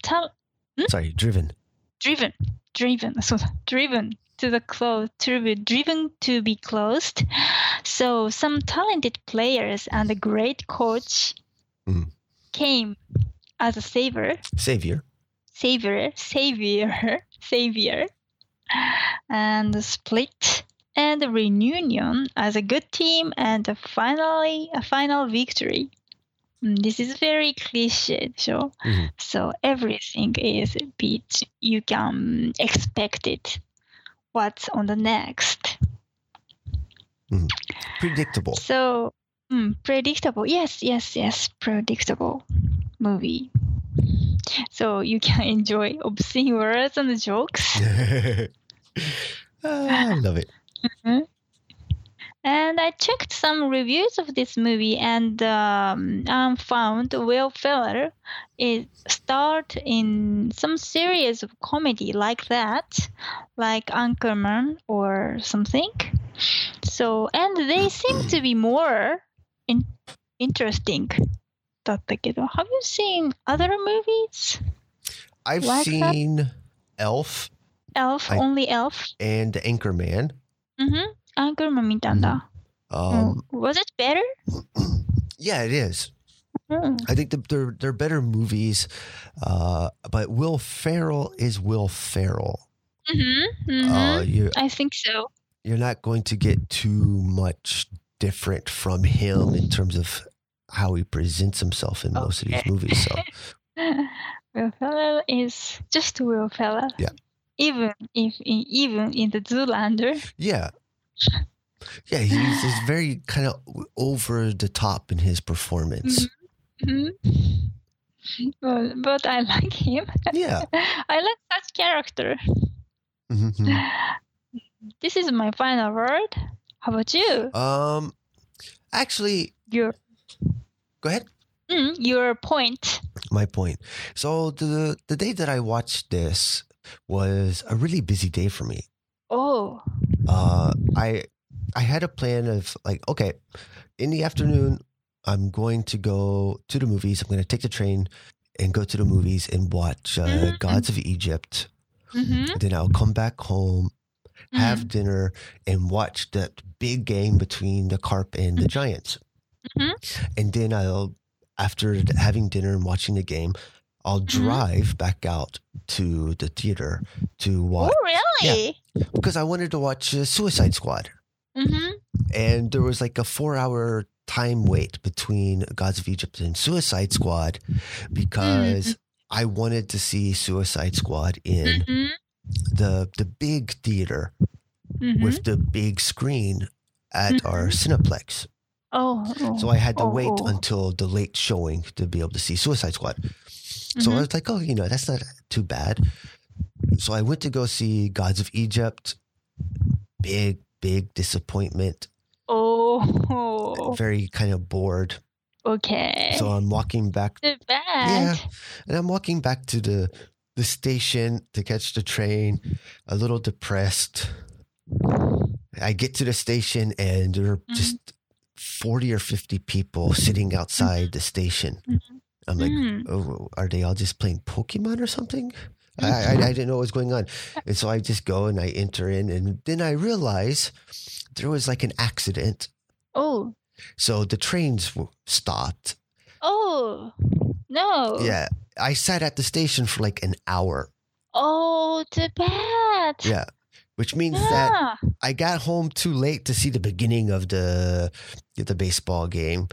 Speaker 1: tal-
Speaker 3: Sorry, driven.
Speaker 1: driven, driven, so driven to the close, to be driven to be closed. So some talented players and a great coach
Speaker 3: Mhm.
Speaker 1: came as a savior,
Speaker 3: Savior.
Speaker 1: savior, savior, savior, and split and reunion as a good team and finally a final victory. Mm, This is very cliche, so
Speaker 3: Mhm.
Speaker 1: so everything is a bit you can expect it. What's on the next? Mm-hmm.
Speaker 3: Predictable.
Speaker 1: So mm, predictable. Yes, yes, yes. Predictable movie. So you can enjoy obscene words and jokes.
Speaker 3: Ah, I love it.
Speaker 1: And I checked some reviews of this movie and um, um, found Will Ferrell is starred in some series of comedy like that, like Anchorman or something. So and they seem to be more in- interesting. だったけど Have you seen other movies?
Speaker 3: I've
Speaker 1: Like that?
Speaker 3: seen Elf
Speaker 1: Elf,
Speaker 3: I-
Speaker 1: only Elf.
Speaker 3: and Anchorman.
Speaker 1: う んふん。Anchorman 見たんだ。
Speaker 3: Um,
Speaker 1: Was it better?
Speaker 3: yeah, it is.
Speaker 1: うん。
Speaker 3: I think that they're they're better movies, uh, but Will Ferrell is Will Ferrell.
Speaker 1: うんふん。うんふん
Speaker 3: Uh, you
Speaker 1: I think so.
Speaker 3: you're not going to get too much different from him in terms of how he presents himself in most of these
Speaker 1: Okay.
Speaker 3: movies. So
Speaker 1: Will Ferrell is just Will Ferrell.
Speaker 3: Yeah.
Speaker 1: Even if in, even in the Zoolander.
Speaker 3: yeah, yeah, he's, he's very kind of over the top in his performance.
Speaker 1: Mhm. But, but I like him.
Speaker 3: Yeah.
Speaker 1: I like such character.
Speaker 3: Mhm.
Speaker 1: This is my final word. How about you?
Speaker 3: Um, actually,
Speaker 1: Your
Speaker 3: go ahead.
Speaker 1: mm, your point.
Speaker 3: my point. So the the day that I watched this was a really busy day for me.
Speaker 1: Oh.
Speaker 3: Uh, I I had a plan of like, okay, in the afternoon, I'm going to go to the movies. I'm going to take the train and go to the movies and watch uh,
Speaker 1: Mhm.
Speaker 3: Gods of Egypt.
Speaker 1: Mm-hmm.
Speaker 3: Then I'll come back home, have dinner, and watch that big game between the Carp and the Giants.
Speaker 1: Mhm.
Speaker 3: And then I'll, after having dinner and watching the game, I'll
Speaker 1: Mm-hmm.
Speaker 3: drive back out to the theater to watch
Speaker 1: Oh, really?
Speaker 3: because I wanted to watch uh, Suicide Squad.
Speaker 1: Mm-hmm.
Speaker 3: And there was like a four hour time wait between Gods of Egypt and Suicide Squad because I wanted to see Suicide Squad in
Speaker 1: Mm-hmm.
Speaker 3: the the big theater
Speaker 1: Mm-hmm.
Speaker 3: with the big screen at our Cineplex.
Speaker 1: oh, oh.
Speaker 3: So I had to
Speaker 1: oh,
Speaker 3: wait
Speaker 1: oh.
Speaker 3: until the late showing to be able to see Suicide Squad. So I
Speaker 1: Mhm.
Speaker 3: was like, oh, you know, that's not too bad. So I went to go see Gods of Egypt. Big, big disappointment.
Speaker 1: Oh,
Speaker 3: Very kind of bored.
Speaker 1: okay.
Speaker 3: So I'm walking back.
Speaker 1: Bad.
Speaker 3: Yeah. And I'm walking back to the the station to catch the train, a little depressed. I get to the station and there are
Speaker 1: Mm-hmm.
Speaker 3: just 40 or 50 people sitting outside the station. I'm like,
Speaker 1: Mm.
Speaker 3: oh, are they all just playing Pokemon or something? I, I, I didn't know what was going on. And so I just go and I enter in, and then I realize there was like an accident.
Speaker 1: Oh,
Speaker 3: So the trains w- stopped.
Speaker 1: oh, no.
Speaker 3: Yeah. I sat at the station for like an hour.
Speaker 1: Oh, too bad.
Speaker 3: Yeah. Which means that I got home too late to see the beginning of the the baseball game,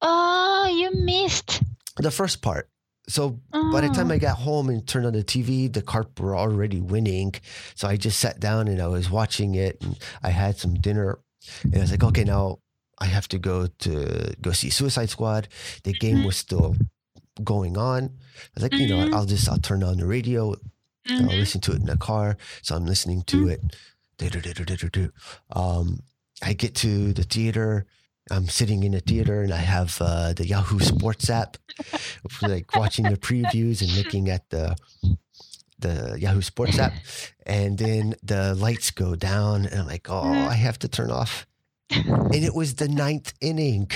Speaker 1: Oh, you missed.
Speaker 3: The first part. So by the time
Speaker 1: Oh.
Speaker 3: I got home and turned on the TV, the Carp were already winning. So I just sat down and I was watching it, and I had some dinner, and I was like, okay, now I have to go to go see Suicide Squad. The game
Speaker 1: Mhm.
Speaker 3: was still going on. I was like, you know,
Speaker 1: Mhm.
Speaker 3: I'll just I'll turn on the radio. I'll
Speaker 1: Mhm.
Speaker 3: listen to it in the car. So I'm listening to it. Do-do-do-do-do-do. Um, I get to the theater. I'm sitting in a theater and I have uh, the Yahoo Sports app, like watching the previews and looking at the the Yahoo Sports app. And then the lights go down, and I'm like, oh,
Speaker 1: Mhm.
Speaker 3: I have to turn off. And it was the ninth inning.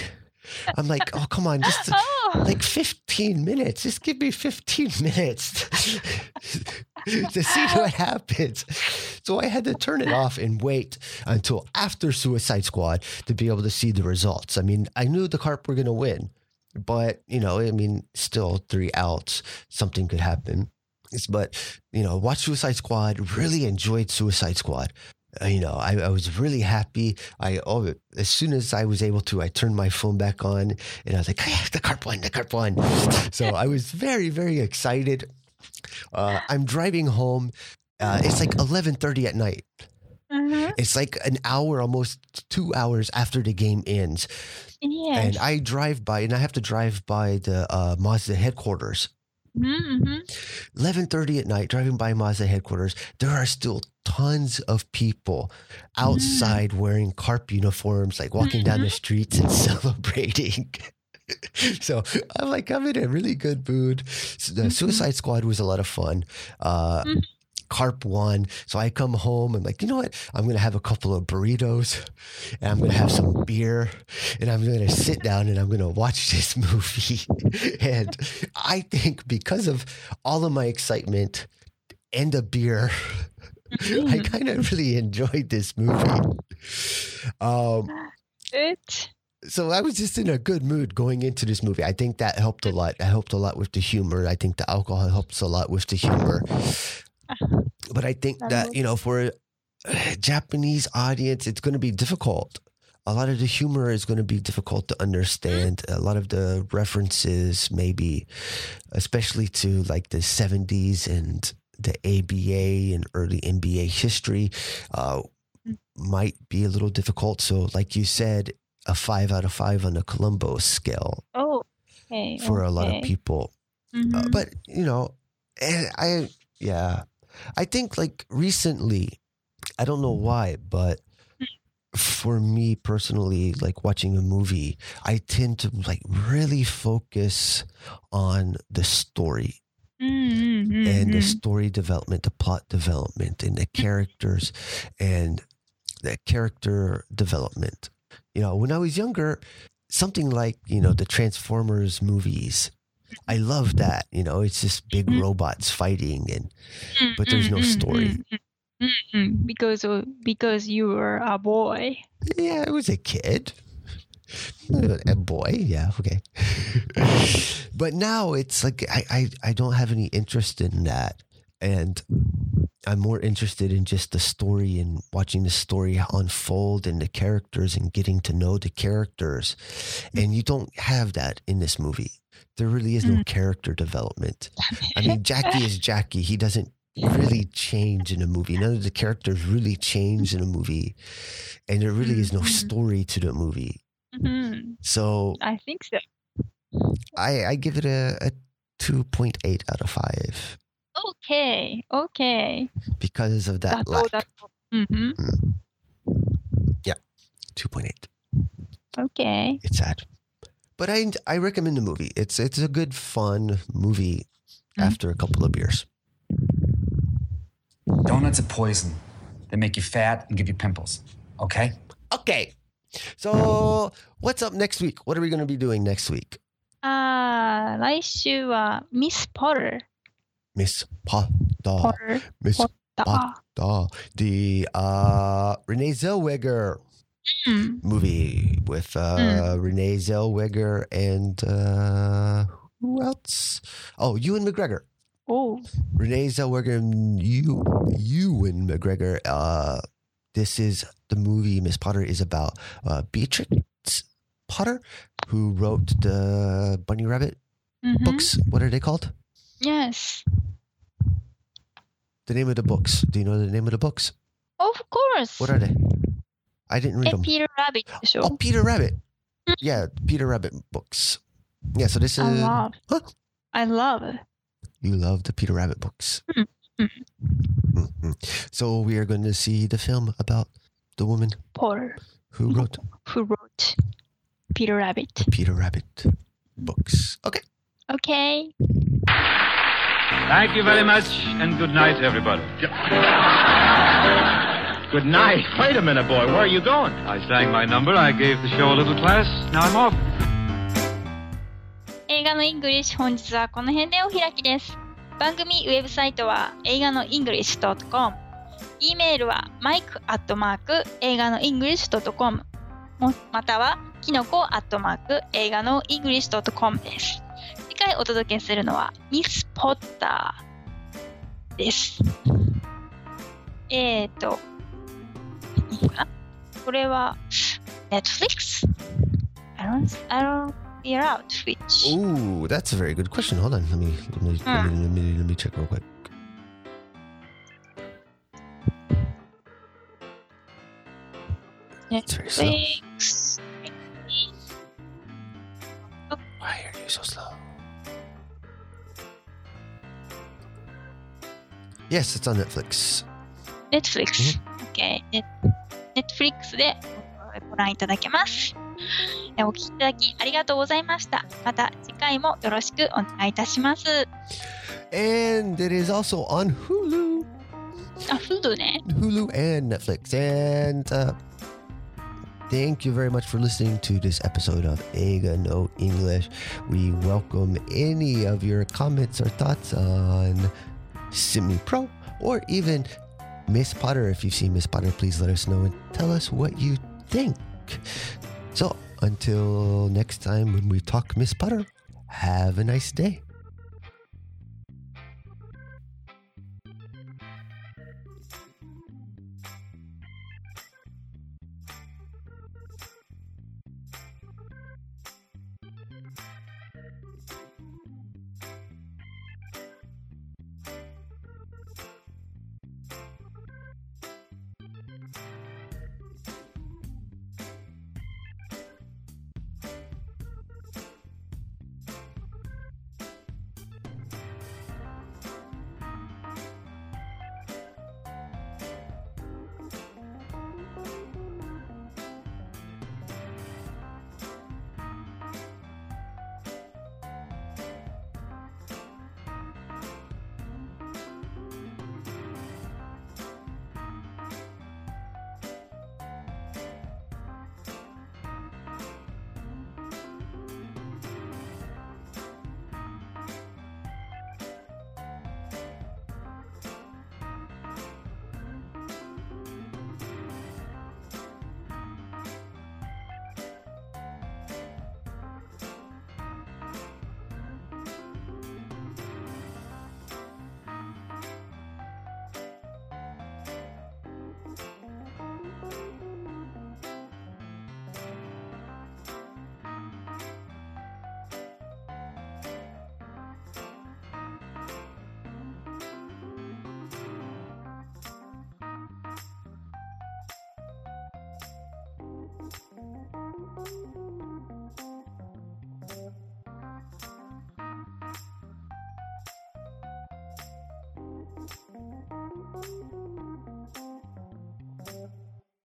Speaker 3: I'm like, oh, come on, just
Speaker 1: Oh.
Speaker 3: like 15 minutes. Just give me 15 minutes to see what happens. So I had to turn it off and wait until after Suicide Squad to be able to see the results. I mean, I knew the Carp were going to win, but, you know, I mean, still three outs, something could happen. It's- But, you know, watch Suicide Squad, really enjoyed Suicide Squad. Uh, you know, I, I was really happy. I oh, as soon as I was able to, I turned my phone back on, and I was like, "Ah, "The carp won! The carp won!" So I was very, very excited. Uh, I'm driving home. Uh, it's like 11:30 at night.
Speaker 1: Mhm.
Speaker 3: It's like an hour, almost two hours after the game ends,
Speaker 1: Yes.
Speaker 3: and I drive by, and I have to drive by the uh, Mazda headquarters.
Speaker 1: Mhm, mhm.
Speaker 3: 11:30 at night driving by Mazda headquarters there are still tons of people outside wearing carp uniforms like walking down the streets and celebrating. So I'm like I'm in a really good mood. The Suicide Squad was a lot of fun. Uh
Speaker 1: Mhm.
Speaker 3: Carp won. So I come home. I'm like, you know what? I'm going to have a couple of burritos and I'm going to have some beer and I'm going to sit down and I'm going to watch this movie. and I think because of all of my excitement and a beer, I kind of really enjoyed this movie. Um,
Speaker 1: Good.
Speaker 3: so I was just in a good mood going into this movie. I think that helped a lot. I helped a lot with the humor. I think the alcohol helps a lot with the humor. But I think that, you know, for a Japanese audience, it's going to be difficult. A lot of the humor is going to be difficult to understand. A lot of the references, maybe, especially to like the 70s and the ABA and early NBA history, uh, might be a little difficult. So, like you said, a five out of five on the Columbo scale
Speaker 1: Oh. Okay.
Speaker 3: for a lot of people. Uh,
Speaker 1: Mhm.
Speaker 3: but you know, and I yeah, I think like recently, I don't know why, but for me personally, like watching a movie, I tend to like really focus on the story
Speaker 1: Mm, mm,
Speaker 3: and the
Speaker 1: mm.
Speaker 3: story development, the plot development, and the characters, and the character development. You know, when I was younger, something like you know the Transformers movies, I love that. You know, it's just big
Speaker 1: Mhm.
Speaker 3: robots fighting, and
Speaker 1: Mm,
Speaker 3: but there's no
Speaker 1: mm,
Speaker 3: story.
Speaker 1: mm, mm, mm, mm. Because because you were a boy.
Speaker 3: yeah, I was a kid. A boy, yeah, okay. but now it's like I, I, I don't have any interest in that. And I'm more interested in just the story and watching the story unfold and the characters and getting to know the characters. And you don't have that in this movie. There really is no mm. character development. I mean, Jackie is Jackie. He doesn't really change in a movie. None of the characters really change in a movie. And there really is no
Speaker 1: mm-hmm.
Speaker 3: story to the movie.
Speaker 1: Mm-hmm.
Speaker 3: So
Speaker 1: I think so.
Speaker 3: I I give it a, a 2.8 out of 5.
Speaker 1: Okay. Okay.
Speaker 3: Because of that
Speaker 1: that's
Speaker 3: lack.
Speaker 1: That's. Mm-hmm. Mm. Yeah.
Speaker 3: 2.8.
Speaker 1: Okay.
Speaker 3: It's sad. But I I recommend the movie. It's it's a good fun movie
Speaker 1: Mhm.
Speaker 3: after a couple of beers.
Speaker 2: Donuts are poison. They make you fat and give you pimples. Okay?
Speaker 3: Okay. So what's up next week? What are we going to be doing next week?
Speaker 1: あー来週はミス・ポル。
Speaker 3: Miss Potter.
Speaker 1: ポル。
Speaker 3: Miss
Speaker 1: ポッタ
Speaker 3: Potter. The uh, Renee Zellweger
Speaker 1: mm.
Speaker 3: movie with uh, mm. Renee Zellweger and uh, who else? Oh, Ewan McGregor.
Speaker 1: Oh,
Speaker 3: Renee Zellweger and you, Ewan McGregor. Uh, this is the movie Miss Potter is about uh, Beatrix Potter, who wrote the Bunny Rabbit
Speaker 1: mm-hmm.
Speaker 3: books. What are they called?
Speaker 1: Yes.
Speaker 3: The name of the books. Do you know the name of the books?
Speaker 1: Of course.
Speaker 3: What are they? I didn't read
Speaker 1: and
Speaker 3: them.
Speaker 1: Peter Rabbit. Oh,
Speaker 3: oh Peter Rabbit. Hmm. Yeah, Peter Rabbit books. Yeah, so this is.
Speaker 1: I love.
Speaker 3: Huh?
Speaker 1: I love.
Speaker 3: You love the Peter Rabbit books.
Speaker 1: Hmm,
Speaker 3: hmm. Mm-hmm. So we are going to see the film about the woman.
Speaker 1: Porter.
Speaker 3: Who mm-hmm. wrote?
Speaker 1: Who wrote Peter Rabbit?
Speaker 3: The Peter Rabbit books. Okay.
Speaker 1: Okay.
Speaker 4: Thank you very much, and good night, everybody.
Speaker 8: Good night.
Speaker 1: 映画のイングリッシュ本日はこの辺でお開きです。番組ウェブサイトは映画のイングリッシュ .com。e メールはマイクアットマーク映画のイングリッシュ .com。またはキノコアットマーク映画のイングリッシュ .com です。次回お届けするのはミス・ポッターです。えっと。これは Netflix? I don't, I don't figure out which.
Speaker 3: Ooh, that's a very good question. Hold on. Let me let me, let me, let me, let me check real quick. It's very slow.
Speaker 1: Netflix.
Speaker 3: Why are you so slow? Yes, it's on Netflix.
Speaker 1: Netflix。 OK。ネ Netflix でご覧いただけます。えお聞きいただきありがとうございました。また次回もよろしくお願いいたします。
Speaker 3: And it is also on Hulu.
Speaker 1: あ、Hulu ね。
Speaker 3: Hulu and Netflix. And uh, thank you very much for listening to this episode of Ega No English. We welcome any of your comments or thoughts on Simi Pro or even Miss Potter. If you've seen Miss Potter, please let us know and tell us what you think. So until next time when we talk Miss Potter, have a nice day.